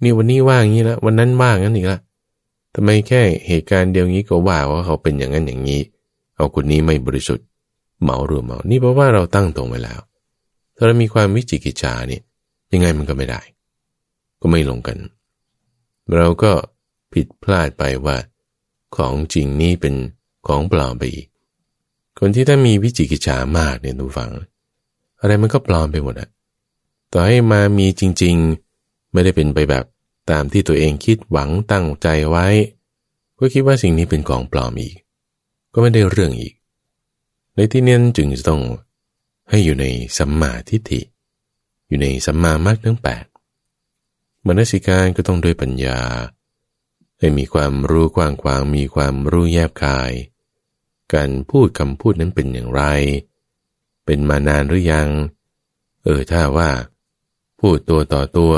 นี่วันนี้ว่างงี้ละวันนั้นว่างงั้นอีกละทำไมแค่เหตุการณ์เดียวนี้ก็ว่าว่าเขาเป็นอย่างนั้นอย่างนี้ เอาคนนี้ไม่บริสุทธิ์เหมารวมเหมา นี่เพราะว่าเราตั้งตรงไว้แล้ว ถ้าเรามีความวิจิกิจฉาเนี่ยยังไงมันก็ไม่ได้ ก็ไม่ลงกัน เราก็ผิดพลาดไปว่า ของจริงนี่เป็นของปลอมไปอีก คนที่ถ้ามีวิจิกิจฉามากเนี่ยทุกฝัง อะไรมันก็ปลอมไปหมดอะต่อให้มามีจริง ๆ ไม่ได้เป็นไปแบบตามที่ตัวเองคิดหวังตั้งใจไว้ ก็คิดว่าสิ่งนี้เป็นของปลอมอีก ก็ไม่ได้เรื่องอีก ในที่นี้จึงจะต้อง ให้อยู่ในสัมมาทิฏฐิ อยู่ในสัมมามรรคทั้งแปดมนสิการก็ต้องด้วยปัญญา ให้มีความรู้กว้างขวางมีความรู้แยบคาย การพูดคำพูดนั้นเป็นอย่างไร เป็นมานานหรือยัง เออถ้าว่า พูดตัวต่อตัว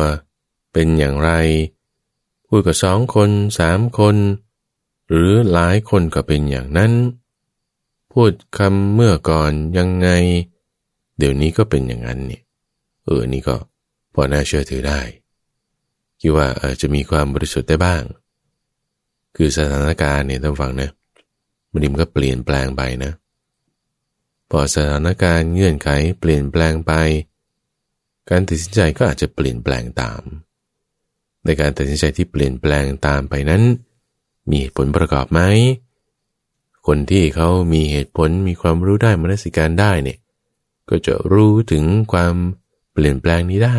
เป็นอย่างไร พูดกับสองคนสามคน หรือหลายคนก็เป็นอย่างนั้น พูดคำเมื่อก่อนยังไง ดี๋ยวนี้ก็เป็นอย่างนั้นเนี่ยเออนี่ก็พอน่าเชื่อถือได้ คิดว่าอาจจะมีความบริสุทธิ์ได้บ้าง คือสถานการณ์เนี่ยต้องฟังนะมันดิมก็เปลี่ยนแปลงไปนะ พอสถานการณ์เงื่อนไขเปลี่ยนแปลงไป การตัดสินใจก็อาจจะเปลี่ยนแปลงตาม ในการตัดสินใจที่เปลี่ยนแปลงตามไปนั้น มีผลประกอบไหมคนที่เขามีเหตุผลมีความรู้ได้มนสิการได้เนี่ย ก็จะรู้ถึงความเปลี่ยนแปลงนี้ได้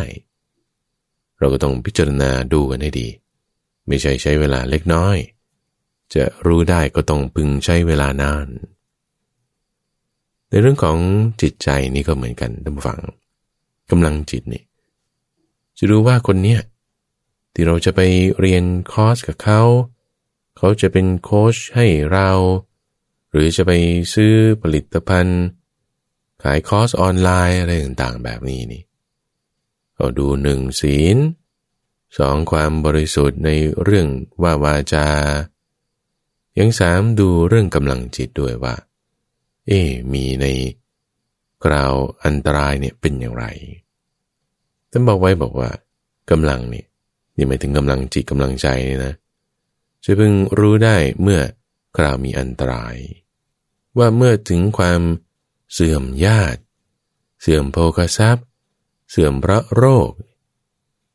เราก็ต้องพิจารณาดูกันให้ดี ไม่ใช่ใช้เวลาเล็กน้อย จะรู้ได้ก็ต้องพึงใช้เวลานาน ในเรื่องของจิตใจนี่ก็เหมือนกันท่านผู้ฟังกำลังจิตนี่จะรู้ว่าคนเนี้ยที่เราจะไปเรียนคอร์สกับเขา เขาจะเป็นโค้ชให้เรา หรือจะไปซื้อผลิตภัณฑ์ ขายคอร์สออนไลน์อะไรต่างๆแบบนี้นี่เราดูหนึ่งศีลสองความบริสุทธิ์ในเรื่องว่าวาจา ยังสามดูเรื่องกำลังจิตด้วยว่า เอ๊มีในกล่าวอันตรายเนี่ยเป็นอย่างไรท่านบอกไว้บอกว่ากำลังนี่นี่หมายถึงกำลังจิตกำลังใจนี่นะจะเพิ่งรู้ได้เมื่อคราวมีอันตราย ว่าเมื่อถึงความ เสื่อมญาติ เสื่อมโภคทรัพย์ เสื่อมเพราะโรค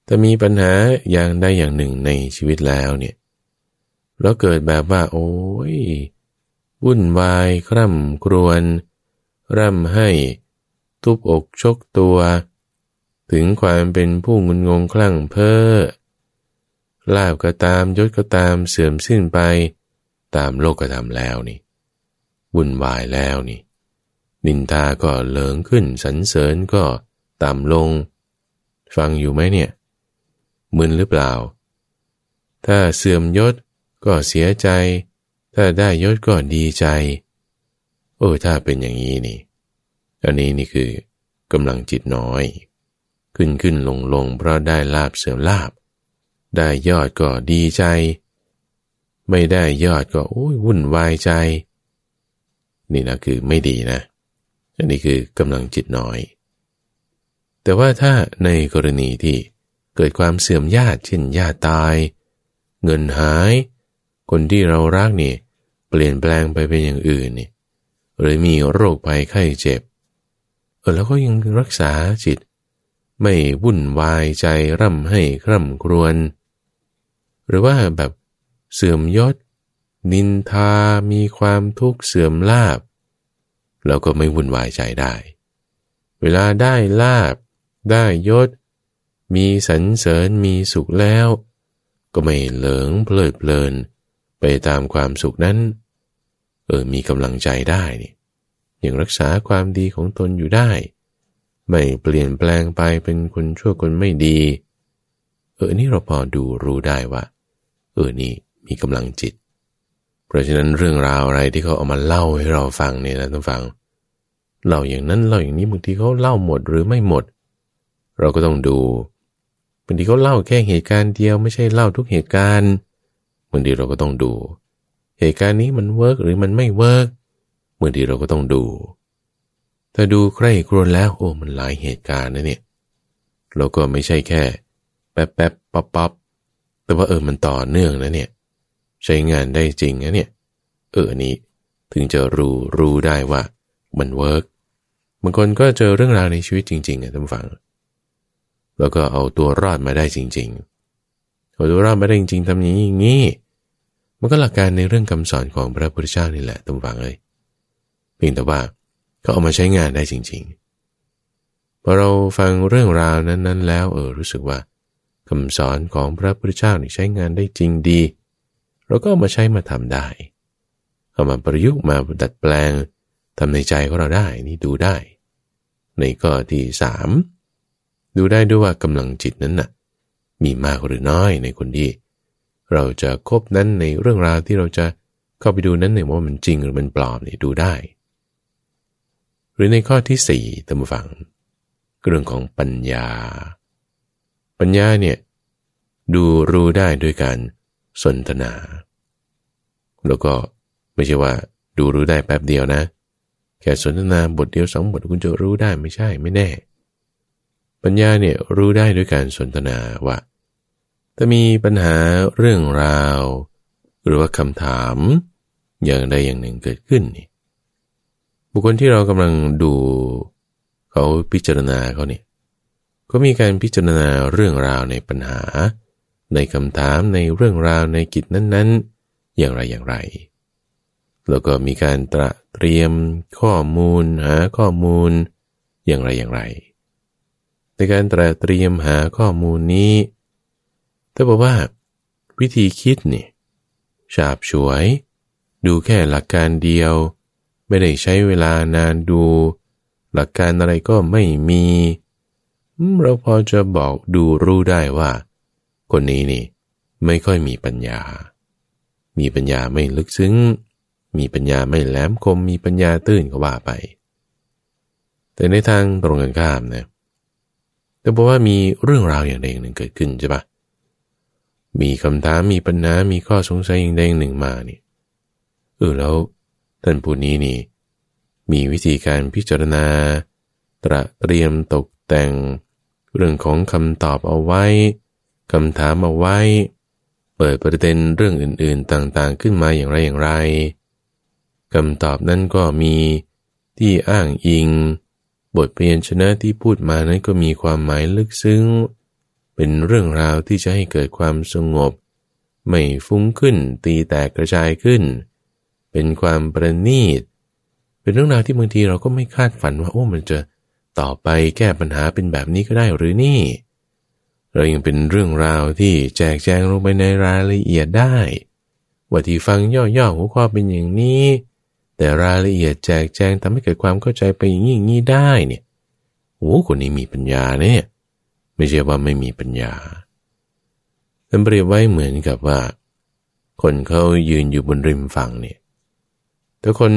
แต่มีปัญหาอย่างใดอย่างหนึ่งในชีวิตแล้วเนี่ยแล้วเกิดแบบว่า โอ้ยวุ่นวายคร่ำครวญร่ำให้ทุบอกชกตัว ถึงความเป็นผู้งุนงงคลั่งเพ้อลาบก็ตามยศก็ตามเสื่อมสิ้นไป ตามโลกธรรมแล้วนี่วุ่นวายแล้วนี่ นินทาก็เหลิงขึ้นสรรเสริญก็ต่ำลง ฟังอยู่ไหมเนี่ย มึนหรือเปล่า ถ้าเสื่อมยศก็เสียใจ ถ้าได้ยศก็ดีใจ โอ้ถ้าเป็นอย่างนี้นี่ อันนี้นี่คือกำลังจิตน้อย ขึ้นขึ้นลงลงเพราะได้ลาบเสื่อมลาบ ได้ยอดก็ดีใจ ไม่ได้ยอดก็โอ้ยวุ่นวายใจ นี่นะคือไม่ดีนะ อันนี้คือกำลังจิตน้อย แต่ว่าถ้าในกรณีที่เกิดความเสื่อมญาติเช่นญาติตาย เงินหาย คนที่เรารักนี่เปลี่ยนแปลงไปเป็นอย่างอื่นนี่หรือมีโรคภัยไข้เจ็บ เออแล้วก็ยังรักษาจิต ไม่วุ่นวายใจร่ำให้คร่ำครวญหรือว่าแบบเสื่อมยศ นินทา มีความทุกข์เสื่อมลาบ เราก็ไม่วุ่นวายใจได้ เวลาได้ลาบ ได้ยศ มีสรรเสริญมีสุขแล้ว ก็ไม่เหลิงเพลิดเพลิน ไปตามความสุขนั้น เออมีกำลังใจได้นี่ยังรักษาความดีของตนอยู่ได้ ไม่เปลี่ยนแปลงไปเป็นคนชั่วคนไม่ดี เออนี่เราพอดูรู้ได้ว่า เออนี่มีกำลังจิต เพราะฉะนั้นเรื่องราวอะไรที่เขาเอามาเล่าให้เราฟังเนี่ยนะท่านฟัง เล่าอย่างนั้นเล่าอย่างนี้บางทีเขาเล่าหมดหรือไม่หมด เราก็ต้องดูบางทีเขาเล่าแค่เหตุการณ์เดียวไม่ใช่เล่าทุกเหตุการณ์บางทีเราก็ต้องดู เหตุการณ์นี้มัน work หรือมันไม่ work บางทีเราก็ต้องดูถ้าดูใคร่ครวญแล้วโอ้มันหลายเหตุการณ์นะเนี่ยเราก็ไม่ใช่แค่ แป๊บแป๊บป๊อปป๊อปแต่ว่าเออมันต่อเนื่องนะเนี่ย ใช้งานได้จริงนะเนี่ย เออนี้ถึงจะรู้รู้ได้ว่ามัน work บางคนก็เจอเรื่องราวในชีวิตจริงๆอะท่านฟัง แล้วก็เอาตัวรอดมาได้จริงๆเอาตัวรอดมาได้จริงๆทำนี้อย่างนี้ มันก็หลักการในเรื่องคำสอนของพระพุทธเจ้านี่แหละท่านฟังเลยเพียงแต่ว่าก็เอามาใช้งานได้จริง ๆ พอเราฟังเรื่องราวนั้นๆ แล้วเออรู้สึกว่าคำสอนของพระพุทธเจ้านี่ใช้งานได้จริงดี เราก็ามาใช้มาทำได้ เอามาประยุกต์มาดัดแปลงทำในใจของเราได้นี่ดูได้ ในข้อที่สามดูได้ด้วยว่ากำลังจิตนั้นน่ะมีมากหรือน้อยในคนที่ เราจะคบนั้นในเรื่องราวที่เราจะเข้าไปดูนั้นเนี่ยว่ามันจริงหรือมันปลอมเนี่ยดูได้ หรือในข้อที่สี่ตามฟัง เรื่องของปัญญา ปัญญาเนี่ยดูรู้ได้ด้วยการ สนทนา แล้วก็ไม่ใช่ว่าดูรู้ได้แป๊บเดียวนะ แค่สนทนาบทเดียวสองบทคุณจะรู้ได้ไม่ใช่ไม่แน่ ปัญญาเนี่ยรู้ได้ด้วยการสนทนาว่าถ้ามีปัญหาเรื่องราว หรือว่าคำถามอย่างใดอย่างหนึ่งเกิดขึ้นนี่บุคคลที่เรากำลังดูเขาพิจารณาเขาเนี่ยก็มีการพิจารณาเรื่องราวในปัญหา ในคำถามในเรื่องราวในกิจนั้นๆ อย่างไรอย่างไร แล้วก็มีการตระเตรียมข้อมูล หาข้อมูล อย่างไรอย่างไร ในการตระเตรียมหาข้อมูลนี้ถ้าบอกว่า วิธีคิดนี่ฉาบฉวย ดูแค่หลักการเดียว ไม่ได้ใช้เวลานานดู หลักการอะไรก็ไม่มี เราพอจะบอกดูรู้ได้ว่า คนนี้นี่ไม่ค่อยมีปัญญา มีปัญญาไม่ลึกซึ้ง มีปัญญาไม่แหลมคม มีปัญญาตื้นก็ว่าไป แต่ในทางตรงกันข้ามนะแต่บอกว่ามีเรื่องราวอย่างใดอย่างหนึ่งเกิดขึ้นใช่ปะมีคำถามมีปัญหา มีข้อสงสัยอย่างใดอย่างหนึ่งมานี่เออแล้วท่านผู้นี้นี่ มีวิธีการพิจารณา ตระเตรียมตกแต่ง เรื่องของคำตอบเอาไว้ คำถามเอาไว้ เปิดประเด็นเรื่องอื่นๆต่างๆขึ้นมาอย่างไรอย่างไรคำตอบนั้นก็มีที่อ้างอิง บทเพียนชนะที่พูดมานั้นก็มีความหมายลึกซึ้ง เป็นเรื่องราวที่จะให้เกิดความสงบ ไม่ฟุ้งขึ้น ตีแตกกระจายขึ้น เป็นความประณีต เป็นเรื่องราวที่บางทีเราก็ไม่คาดฝันว่าโอ้มันจะต่อไปแก้ปัญหาเป็นแบบนี้ก็ได้หรือนี่ เรายังเป็นเรื่องราวที่แจกแจงลงไปในรายละเอียดได้ ว่าที่ฟังย่อๆหัวข้อเป็นอย่างนี้ แต่รายละเอียดแจกแจงทำให้เกิดความเข้าใจไปอย่างนี้อย่างนี้ได้เนี่ยโอ้คนนี้มีปัญญาเนี่ยไม่ใช่ว่าไม่มีปัญญาท่านเปรียบไว้เหมือนกับว่า คนเขายืนอยู่บนริมฝั่งเนี่ยแต่คน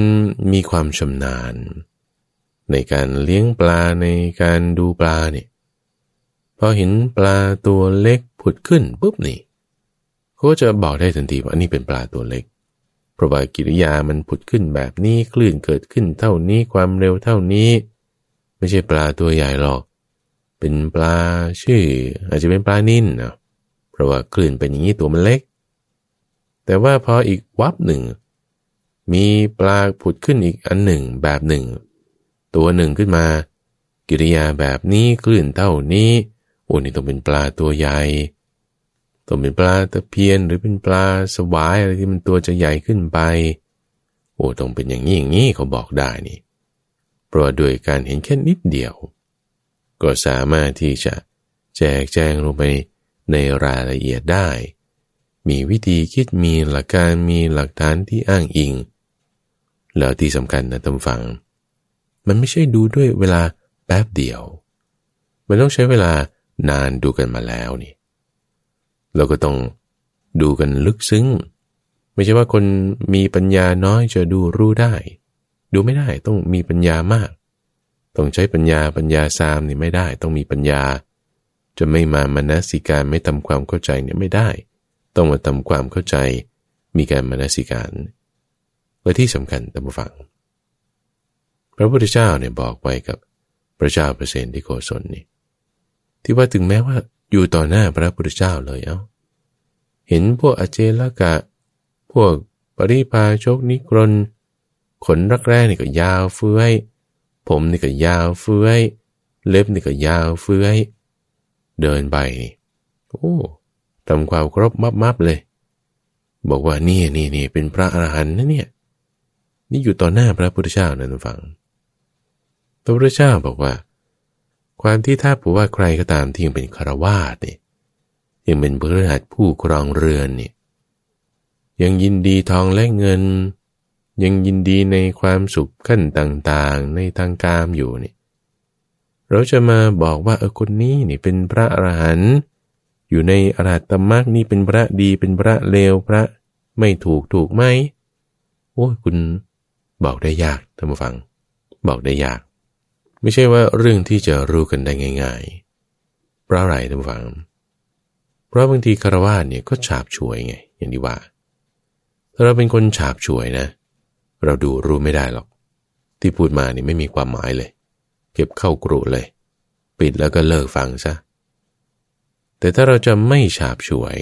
มีความชำนาญ ในการเลี้ยงปลาในการดูปลาเนี่ย พอเห็นปลาตัวเล็กผุดขึ้นปุ๊บนี่เขาจะบอกได้ทันทีว่าอันนี้เป็นปลาตัวเล็ก เพราะว่ากิริยามันผุดขึ้นแบบนี้คลื่นเกิดขึ้นเท่านี้ความเร็วเท่านี้ ไม่ใช่ปลาตัวใหญ่หรอก เป็นปลาชื่อ อาจจะเป็นปลานิ่นนะเพราะว่าคลื่นเป็นอย่างนี้ตัวมันเล็ก แต่ว่าพออีกวับหนึ่ง มีปลาผุดขึ้นอีกอันหนึ่งแบบหนึ่ง ตัวหนึ่งขึ้นมา กิริยาแบบนี้คลื่นเท่านี้ โอ้นี่ต้องเป็นปลาตัวใหญ่ต้องเป็นปลาตะเพียนหรือเป็นปลาสวายอะไรที่มันตัวจะใหญ่ขึ้นไป โอ้ต้องเป็นอย่างนี้อย่างนี้เขาบอกได้นี่ เพราะโดยการเห็นแค่นิดเดียว ก็สามารถที่จะแจกแจงลงไปในรายละเอียดได้ มีวิธีคิดมีหลักการมีหลักฐานที่อ้างอิง แล้วที่สำคัญนะท่านฟัง มันไม่ใช่ดูด้วยเวลาแป๊บเดียว มันต้องใช้เวลา นานดูกันมาแล้วนี่ เราก็ต้องดูกันลึกซึ้ง ไม่ใช่ว่าคนมีปัญญาน้อยจะดูรู้ได้ ดูไม่ได้ต้องมีปัญญามาก ต้องใช้ปัญญาปัญญาซามนี่ไม่ได้ ต้องมีปัญญา จะไม่มามนสิการไม่ทำความเข้าใจเนี่ยไม่ได้ ต้องมาทำความเข้าใจ มีการมนสิการและที่สำคัญตามฟัง พระพุทธเจ้าเนี่ยบอกไว้กับพระเจ้าเปรตที่โกศลนี่ ที่ว่าถึงแม้ว่าอยู่ต่อหน้าพระพุทธเจ้าเลยเอา้า เห็นพวกอเจลกะ พวกปริพาชกนิกรนขนรักแร้นี่ก็ยาวเฟื้อย ผมนี่ก็ยาวเฟื้อย เล็บนี่ก็ยาวเฟื้อย เดินไปนี่โอ้ทำความครบมับมับเลย บอกว่านี่นี่นี่เป็นพระอรหันต์นะเนี่ย นี่อยู่ต่อหน้าพระพุทธเจ้านะทุกฝังพระพุทธเจ้าบอกว่า ความที่ถ้าผู้ว่าใครก็ตามที่ยังเป็นคารวาสเนี่ยยังเป็นบริหัสผู้ครองเรือนเนี่ยยังยินดีทองและเงิน ยังยินดีในความสุขขั้นต่างๆ ในทางกามอยู่นี่เราจะมาบอกว่าเออคนนี้นี่เป็นพระอรหันต์อยู่ในอรหัตตมรรคนี่เป็นพระดีเป็นพระเลวพระไม่ถูกถูกไหมโอ้คุณบอกได้ยากท่านผู้ฟัง บอกได้ยาก ไม่ใช่ว่าเรื่องที่จะรู้กันได้ง่ายๆ เพราะอะไรท่านฟัง เพราะบางทีคารวะเนี่ยก็ฉาบฉวยไง อย่างที่ว่า ถ้าเราเป็นคนฉาบฉวยนะ เราดูรู้ไม่ได้หรอก ที่พูดมานี่ไม่มีความหมายเลย เก็บเข้ากรุเลย ปิดแล้วก็เลิกฟังซะ แต่ถ้าเราจะไม่ฉาบฉวย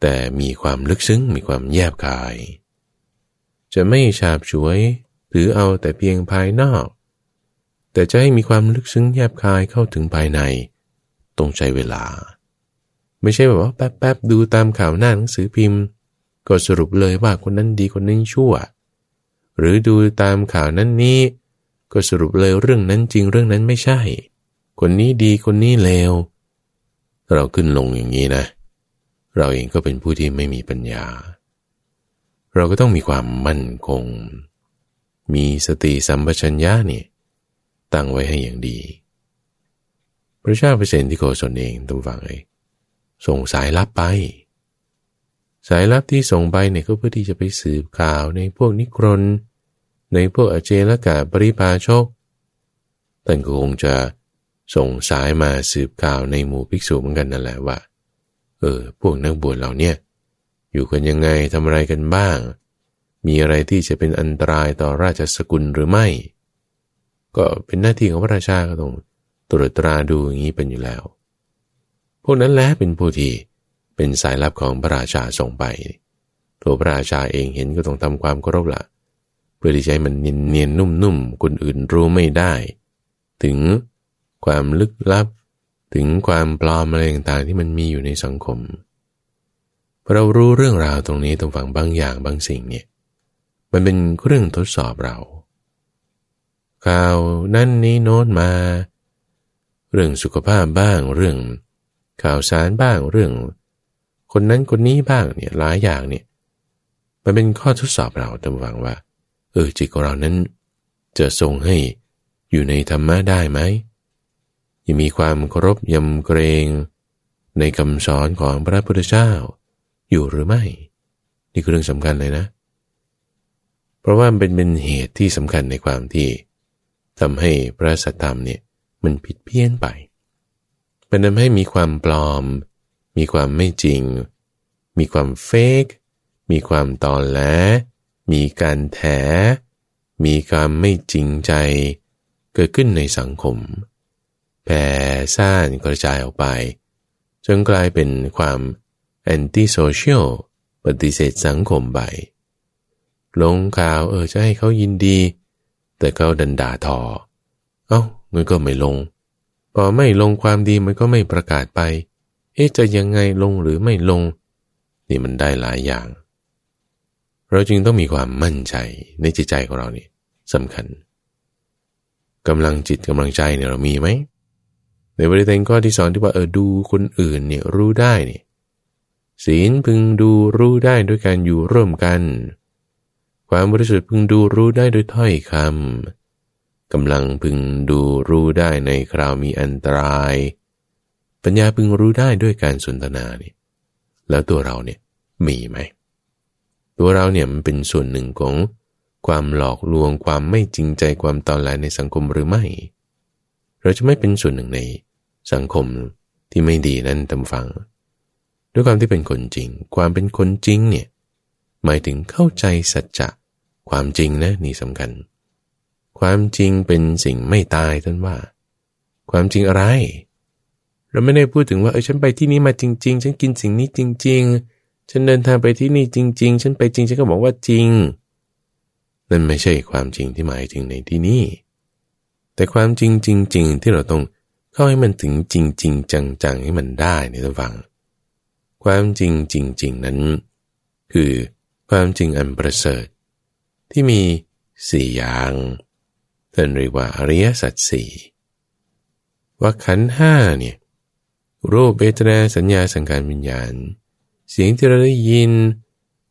แต่มีความลึกซึ้ง มีความแยบกาย จะไม่ฉาบฉวย หรือเอาแต่เพียงภายนอก แต่จะให้มีความลึกซึ้งแยบคายเข้าถึงภายในต้องใช้เวลา ไม่ใช่แบบว่าแป๊บๆดูตามข่าวหน้าหนังสือพิมพ์ ก็สรุปเลยว่าคนนั้นดีคนนั้นชั่ว หรือดูตามข่าวนั้นนี้ ก็สรุปเลยเรื่องนั้นจริงเรื่องนั้นไม่ใช่ คนนี้ดีคนนี้เลวเราขึ้นลงอย่างนี้นะ เราเองก็เป็นผู้ที่ไม่มีปัญญา เราก็ต้องมีความมั่นคง มีสติสัมปชัญญะนี่ ตั้งไว้ให้อย่างดี พระเจ้าเปรตที่โกศลเองตุ้ฟังเลยส่งสายลับไป สายลับที่ส่งไปเนี่ยก็เพื่อที่จะไปสืบข่าวในพวกนิครน ในพวกอเจลกาปริพาชกท่านก็คงจะส่งสายมาสืบข่าวในหมู่ภิกษุเหมือนกันนั่นแหละว่า เออ พวกนักบวชเหล่านี้อยู่กันยังไงทำอะไรกันบ้าง มีอะไรที่จะเป็นอันตรายต่อราชสกุลหรือไม่ ก็เป็นหน้าที่ของพระราชาก็ต้องตรวจตราดูอย่างนี้เป็นอยู่แล้ว พวกนั้นแหละเป็นผู้ที่เป็นสายลับของพระราชาส่งไป ตัวพระราชาเองเห็นก็ต้องทำความเคารพละเพื่อที่จะให้มันเนียนเนียนนุ่มๆคนอื่นรู้ไม่ได้ ถึงความลึกลับ ถึงความปลอมอะไรต่างๆที่มันมีอยู่ในสังคมเรารู้เรื่องราวตรงนี้ตรงฝั่งบางอย่างบางสิ่งเนี่ย มันเป็นเรื่องทดสอบเรา ข่าวนั่นนี้โน้นมา เรื่องสุขภาพบ้างเรื่อง ข่าวสารบ้างเรื่อง คนนั้นคนนี้บ้างเนี่ยหลายอย่างเนี่ยมันเป็นข้อทดสอบเราตรงฝังว่า เออจิตของเรานั้น จะทรงให้อยู่ในธรรมะได้ไหมยังมีความเคารพยำเกรงในคำสอนของพระพุทธเจ้า อยู่หรือไม่ นี่คือเรื่องสำคัญเลยนะ เพราะว่าเป็นเป็นเหตุที่สำคัญในความที่ ทำให้พระสัตธรรมเนี่ยมันผิดเพี้ยนไปเป็นทำให้มีความปลอม มีความไม่จริง มีความเฟกมีความตอนแหลมีการแถ มีความไม่จริงใจ เกิดขึ้นในสังคมแผ่ซ่านกระจายออกไป จนกลายเป็นความแอนตี้โซเชียลปฏิเสธสังคมไปลงข่าวเออจะให้เขายินดี แต่เขาดันด่าทอ เอา้ามันก็ไม่ลง พอไม่ลงความดีมันก็ไม่ประกาศไป เอ๊ะจะยังไงลงหรือไม่ลง นี่มันได้หลายอย่าง เราจึงต้องมีความมั่นใจในจิตใจของเรานี่สำคัญกำลังจิตกำลังใจเนี่ยเรามีไหมในบริเวณข้อที่สอนที่ว่าเออดูคนอื่นเนี่ยรู้ได้เนี่ยศีลพึงดูรู้ได้ด้วยการอยู่ร่วมกัน ความบริสุทธิ์พึงดูรู้ได้ด้วยถ้อยคำกำลังพึงดูรู้ได้ในคราวมีอันตราย ปัญญาพึงรู้ได้ด้วยการสนทนาเนี่ยแล้วตัวเราเนี่ยมีไหม ตัวเราเนี่ยมันเป็นส่วนหนึ่งของความหลอกลวงความไม่จริงใจความตอนแหลในสังคมหรือไม่ เราจะไม่เป็นส่วนหนึ่งในสังคมที่ไม่ดีนั้นตำฟัง ด้วยความที่เป็นคนจริง ความเป็นคนจริงเนี่ยหมายถึงเข้าใจสัจจะ ความจริงนะนี่สำคัญ ความจริงเป็นสิ่งไม่ตายท่านว่า ความจริงอะไร เราไม่ได้พูดถึงว่าเออฉันไปที่นี้มาจริง ๆ ฉันกินสิ่งนี้จริง ๆ ฉันเดินทางไปที่นี่จริง ๆ ฉันไปจริง ฉันก็บอกว่าจริง นั่นไม่ใช่ความจริงที่หมายถึงในที่นี้ แต่ความจริงจริง ๆ ที่เราต้องเข้าให้มันถึงจริงๆจังๆให้มันได้ในท่านฟังความจริงจริง ๆ นั้น คือความจริงอันประเสริฐ ที่มีสี่อย่างท่านเรียกว่าอริยสัจสี่ว่าขันห้าเนี่ยรูปเบตนาสัญญาสังการวิญญาณ เสียงที่เราได้ยิน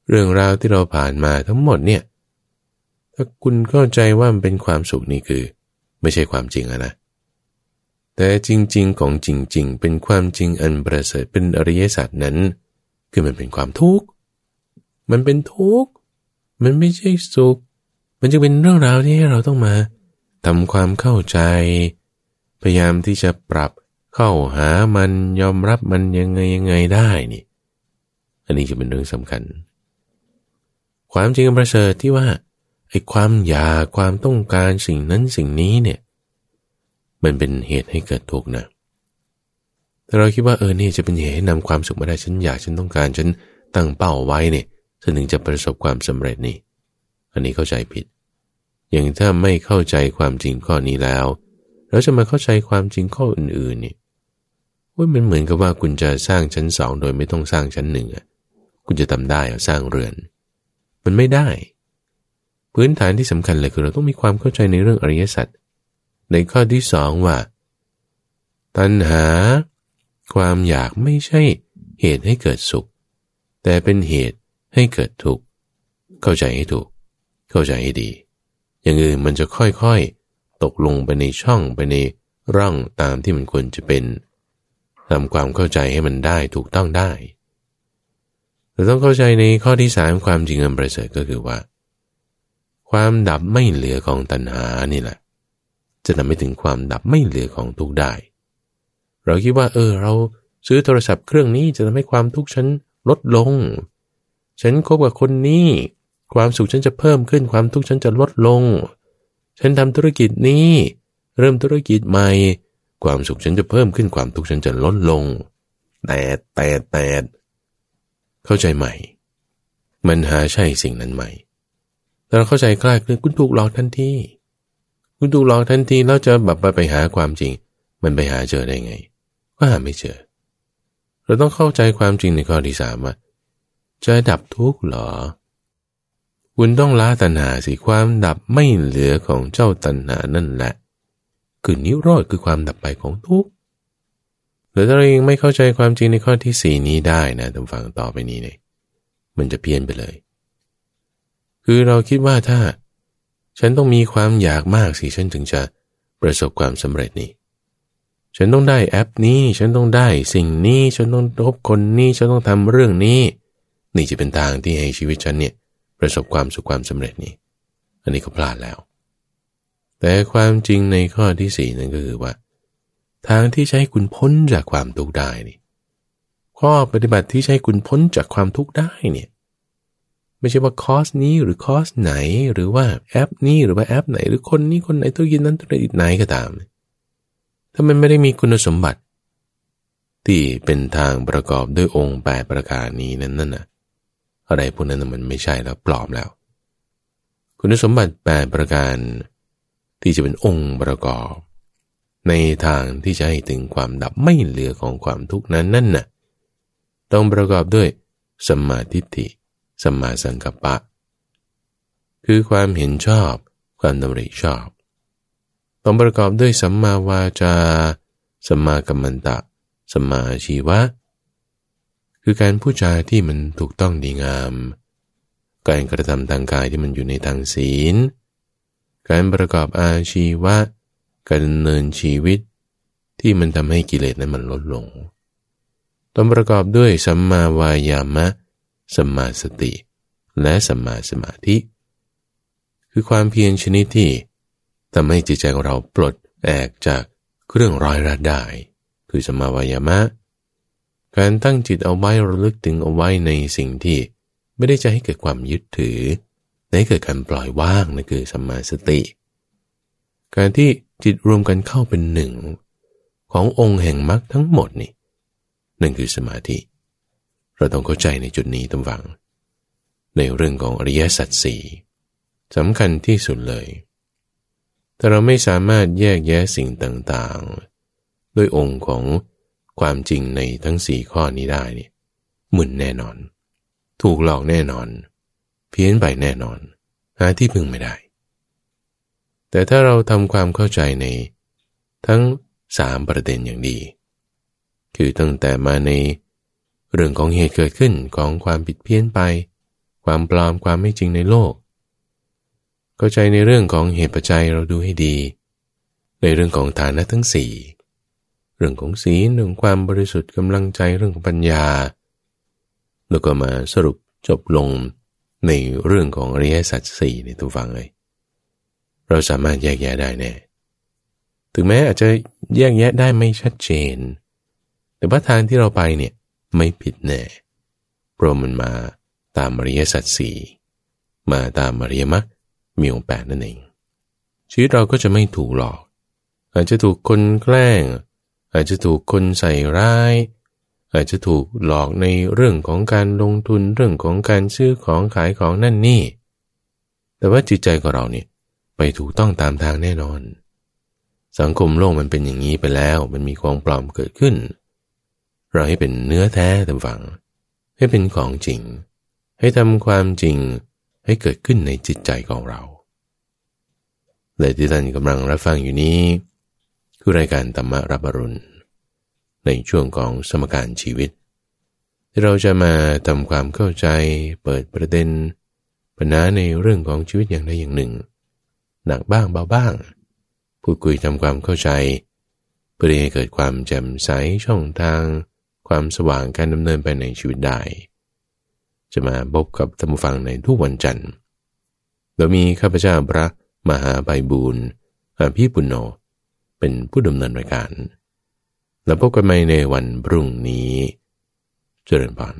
เรื่องราวที่เราผ่านมาทั้งหมดเนี่ยถ้าคุณเข้าใจว่ามันเป็นความสุขนี่คือ ไม่ใช่ความจริงอะนะ แต่จริง ๆ ของจริง ๆ เป็นความจริงอันประเสริฐเป็นอริยสัจนั้น คือมันเป็นความทุกข์ มันเป็นทุกข์ มันไม่ใช่สุข มันจะเป็นเรื่องราวที่ให้เราต้องมาทำความเข้าใจ พยายามที่จะปรับเข้าหามันยอมรับมันยังไงยังไงได้นี่ อันนี้จะเป็นเรื่องสำคัญ ความจริงประเสริฐที่ว่าไอ้ความอยากความต้องการสิ่งนั้นสิ่งนี้เนี่ย มันเป็นเหตุให้เกิดทุกข์นะแต่เราคิดว่าเออนี่จะเป็นเหตุให้นำความสุขมาได้ฉันอยากฉันต้องการฉันตั้งเป้าไว้เนี่ย ฉันถึงจะประสบความสำเร็จนี่ อันนี้เข้าใจผิด อย่างถ้าไม่เข้าใจความจริงข้อนี้แล้วเราจะมาเข้าใจความจริงข้ออื่นๆนี่ว่ามันเหมือนกับว่าคุณจะสร้างชั้นสองโดยไม่ต้องสร้างชั้นหนึ่งอะคุณจะทำได้อสร้างเรือน มันไม่ได้ พื้นฐานที่สำคัญเลยคือเราต้องมีความเข้าใจในเรื่องอริยสัจในข้อที่สองว่า ตัณหา ความอยากไม่ใช่เหตุให้เกิดสุข แต่เป็นเหตุ ให้เกิดทุกข์เข้าใจให้ถูก เข้าใจให้ดี อย่างอื่นมันจะค่อยๆ ตกลงไปในช่องไปในร่องตามที่มันควรจะเป็นทำความเข้าใจให้มันได้ถูกต้องได้เราต้องเข้าใจในข้อที่สามความจริงอันประเสริฐก็คือว่า ความดับไม่เหลือของตัณหานี่แหละ จะทำให้ถึงความดับไม่เหลือของทุกได้ เราคิดว่า เออ เราซื้อโทรศัพท์เครื่องนี้จะทำให้ความทุกข์ฉันลดลง ฉันคบกับคนนี้ ความสุขฉันจะเพิ่มขึ้นความทุกข์ฉันจะลดลง ฉันทำธุรกิจนี้ เริ่มธุรกิจใหม่ ความสุขฉันจะเพิ่มขึ้นความทุกข์ฉันจะลดลง แต่แต่แต่เข้าใจใหม่ มันหาใช่สิ่งนั้นใหม่แต่เราเข้าใจคลาดคือคุณถูกหลอกทันทีคุณถูกหลอกทันทีแล้วจะแบบไปหาความจริง มันไปหาเจอได้ไง ก็หาไม่เจอ เราต้องเข้าใจความจริงในข้อที่สามว่า จะดับทุกข์หรอ คุณต้องละตัณหาสิความดับไม่เหลือของเจ้าตัณหานั่นแหละคือนิโรธคือความดับไปของทุกข์หรือถ้าเรายังไม่เข้าใจความจริงในข้อที่สี่นี้ได้นะท่านฟังต่อไปนี้เนี่ยมันจะเพี้ยนไปเลย คือเราคิดว่าถ้า ฉันต้องมีความอยากมากสิฉันถึงจะประสบความสำเร็จนี่ ฉันต้องได้แอปนี้ ฉันต้องได้สิ่งนี้ ฉันต้องพบคนนี้ ฉันต้องทำเรื่องนี้ นี่จะเป็นทางที่ให้ชีวิตฉันเนี่ยประสบความสุขความสำเร็จนี่อันนี้ก็พลาดแล้ว แต่ความจริงในข้อที่สี่นั่นก็คือว่า ทางที่ใช้คุณพ้นจากความทุกข์ได้นี่ข้อปฏิบัติที่ใช้คุณพ้นจากความทุกข์ได้เนี่ยไม่ใช่ว่าคอสนี้หรือคอสไหนหรือว่าแอปนี้หรือว่าแอปไหน หรือคนนี้คนไหนตัวยินนั้นตัวไหนก็ตาม ถ้ามันไม่ได้มีคุณสมบัติ ที่เป็นทางประกอบด้วยองค์แปดประการนี้นั้นน่ะ อะไรพวกนั้นมันไม่ใช่แล้วปลอมแล้ว คุณสมบัติแปประการ ที่จะเป็นองค์ประกอบ ในทางที่จะให้ถึงความดับไม่เหลือของความทุกข์นั้นนั่นน่ะต้องประกอบด้วยสัมมาทิฏฐิสัมมาสังกัปปะ คือความเห็นชอบ ความดำริชอบ ต้องประกอบด้วยสัมมาวาจา สัมมากัมมันตะ สัมมาชีวะ คือการพูดจาที่มันถูกต้องดีงาม การกระทำทางกายที่มันอยู่ในทางศีล การประกอบอาชีวะ การดำเนินชีวิต ที่มันทำให้กิเลสนั้นมันลดลงต้องประกอบด้วยสัมมาวายามะ สัมมาสติ และสัมมาสมาธิ คือความเพียรชนิดที่ทำให้จิตใจของเราปลดแอกจากเครื่องร้อยรัดได้ คือสัมาวายามะ การตั้งจิตเอาไว้ระลึกถึงเอาไว้ในสิ่งที่ไม่ได้จะให้เกิดความยึดถือให้เกิดการปล่อยว่างนั่นคือสัมมาสติ การที่จิตรวมกันเข้าเป็นหนึ่ง ขององค์แห่งมรรคทั้งหมดนี่นั่นคือสมาธิ เราต้องเข้าใจในจุดนี้ตำวัง ในเรื่องของอริยสัจสี่สำคัญที่สุดเลย แต่เราไม่สามารถแยกแยะสิ่งต่างๆ ด้วยองค์ของ ความจริงในทั้งสี่ข้อนี้ได้นี่มึนแน่นอน ถูกหลอกแน่นอน เพี้ยนไปแน่นอน หาที่พึ่งไม่ได้ แต่ถ้าเราทำความเข้าใจในทั้งสามประเด็นอย่างดี คือตั้งแต่มาในเรื่องของเหตุเกิดขึ้นของความผิดเพี้ยนไป ความปลอมความไม่จริงในโลก เข้าใจในเรื่องของเหตุปัจจัยเราดูให้ดี ในเรื่องของฐานะทั้งสี่ รื่องของศีลเรื่องความบริสุทธิ์กำลังใจเรื่องของปัญญา แล้วก็มาสรุปจบลงในเรื่องของอริยสัจสี่ในตัวฟังเลย เราสามารถแยกแยะได้แน่ถึงแม้อาจจะแยกแยะได้ไม่ชัดเจน แต่ว่าทางที่เราไปเนี่ยไม่ผิดแน่เพราะมันมาตามอริยสัจสี่มาตามอริยมรรคมีองค์แปดนั่นเองชีวิตเราก็จะไม่ถูกหลอก อาจจะถูกคนแกล้ง อาจจะถูกคนใส่ร้าย อาจจะถูกหลอกในเรื่องของการลงทุนเรื่องของการซื้อของขายของนั่นนี่ แต่ว่าจิตใจของเราเนี่ยไปถูกต้องตามทางแน่นอน สังคมโลกมันเป็นอย่างนี้ไปแล้ว มันมีของปลอมเกิดขึ้น เราให้เป็นเนื้อแท้ตามฝัง ให้เป็นของจริง ให้ทำความจริงให้เกิดขึ้นในจิตใจของเราและที่ท่านกำลังรับฟังอยู่นี้ คือรายการธรรมรับรุณ ในช่วงของสมการชีวิตที่เราจะมาทำความเข้าใจเปิดประเด็น ปัญหาในเรื่องของชีวิตอย่างใดอย่างหนึ่ง หนักบ้างเบาบ้าง พูดคุยทำความเข้าใจ เพื่อให้เกิดความแจ่มใสช่องทาง ความสว่างการดำเนินไปในชีวิตได้ จะมาพบกับธรรมฟังในทุกวันจันทร์โดยมีข้าพเจ้าพระมหาใบบูรณ์อาภีปุณโญ เป็นผู้ดำเนินรายการ แล้วพบกันใหม่ในวันพรุ่งนี้ เจริญพร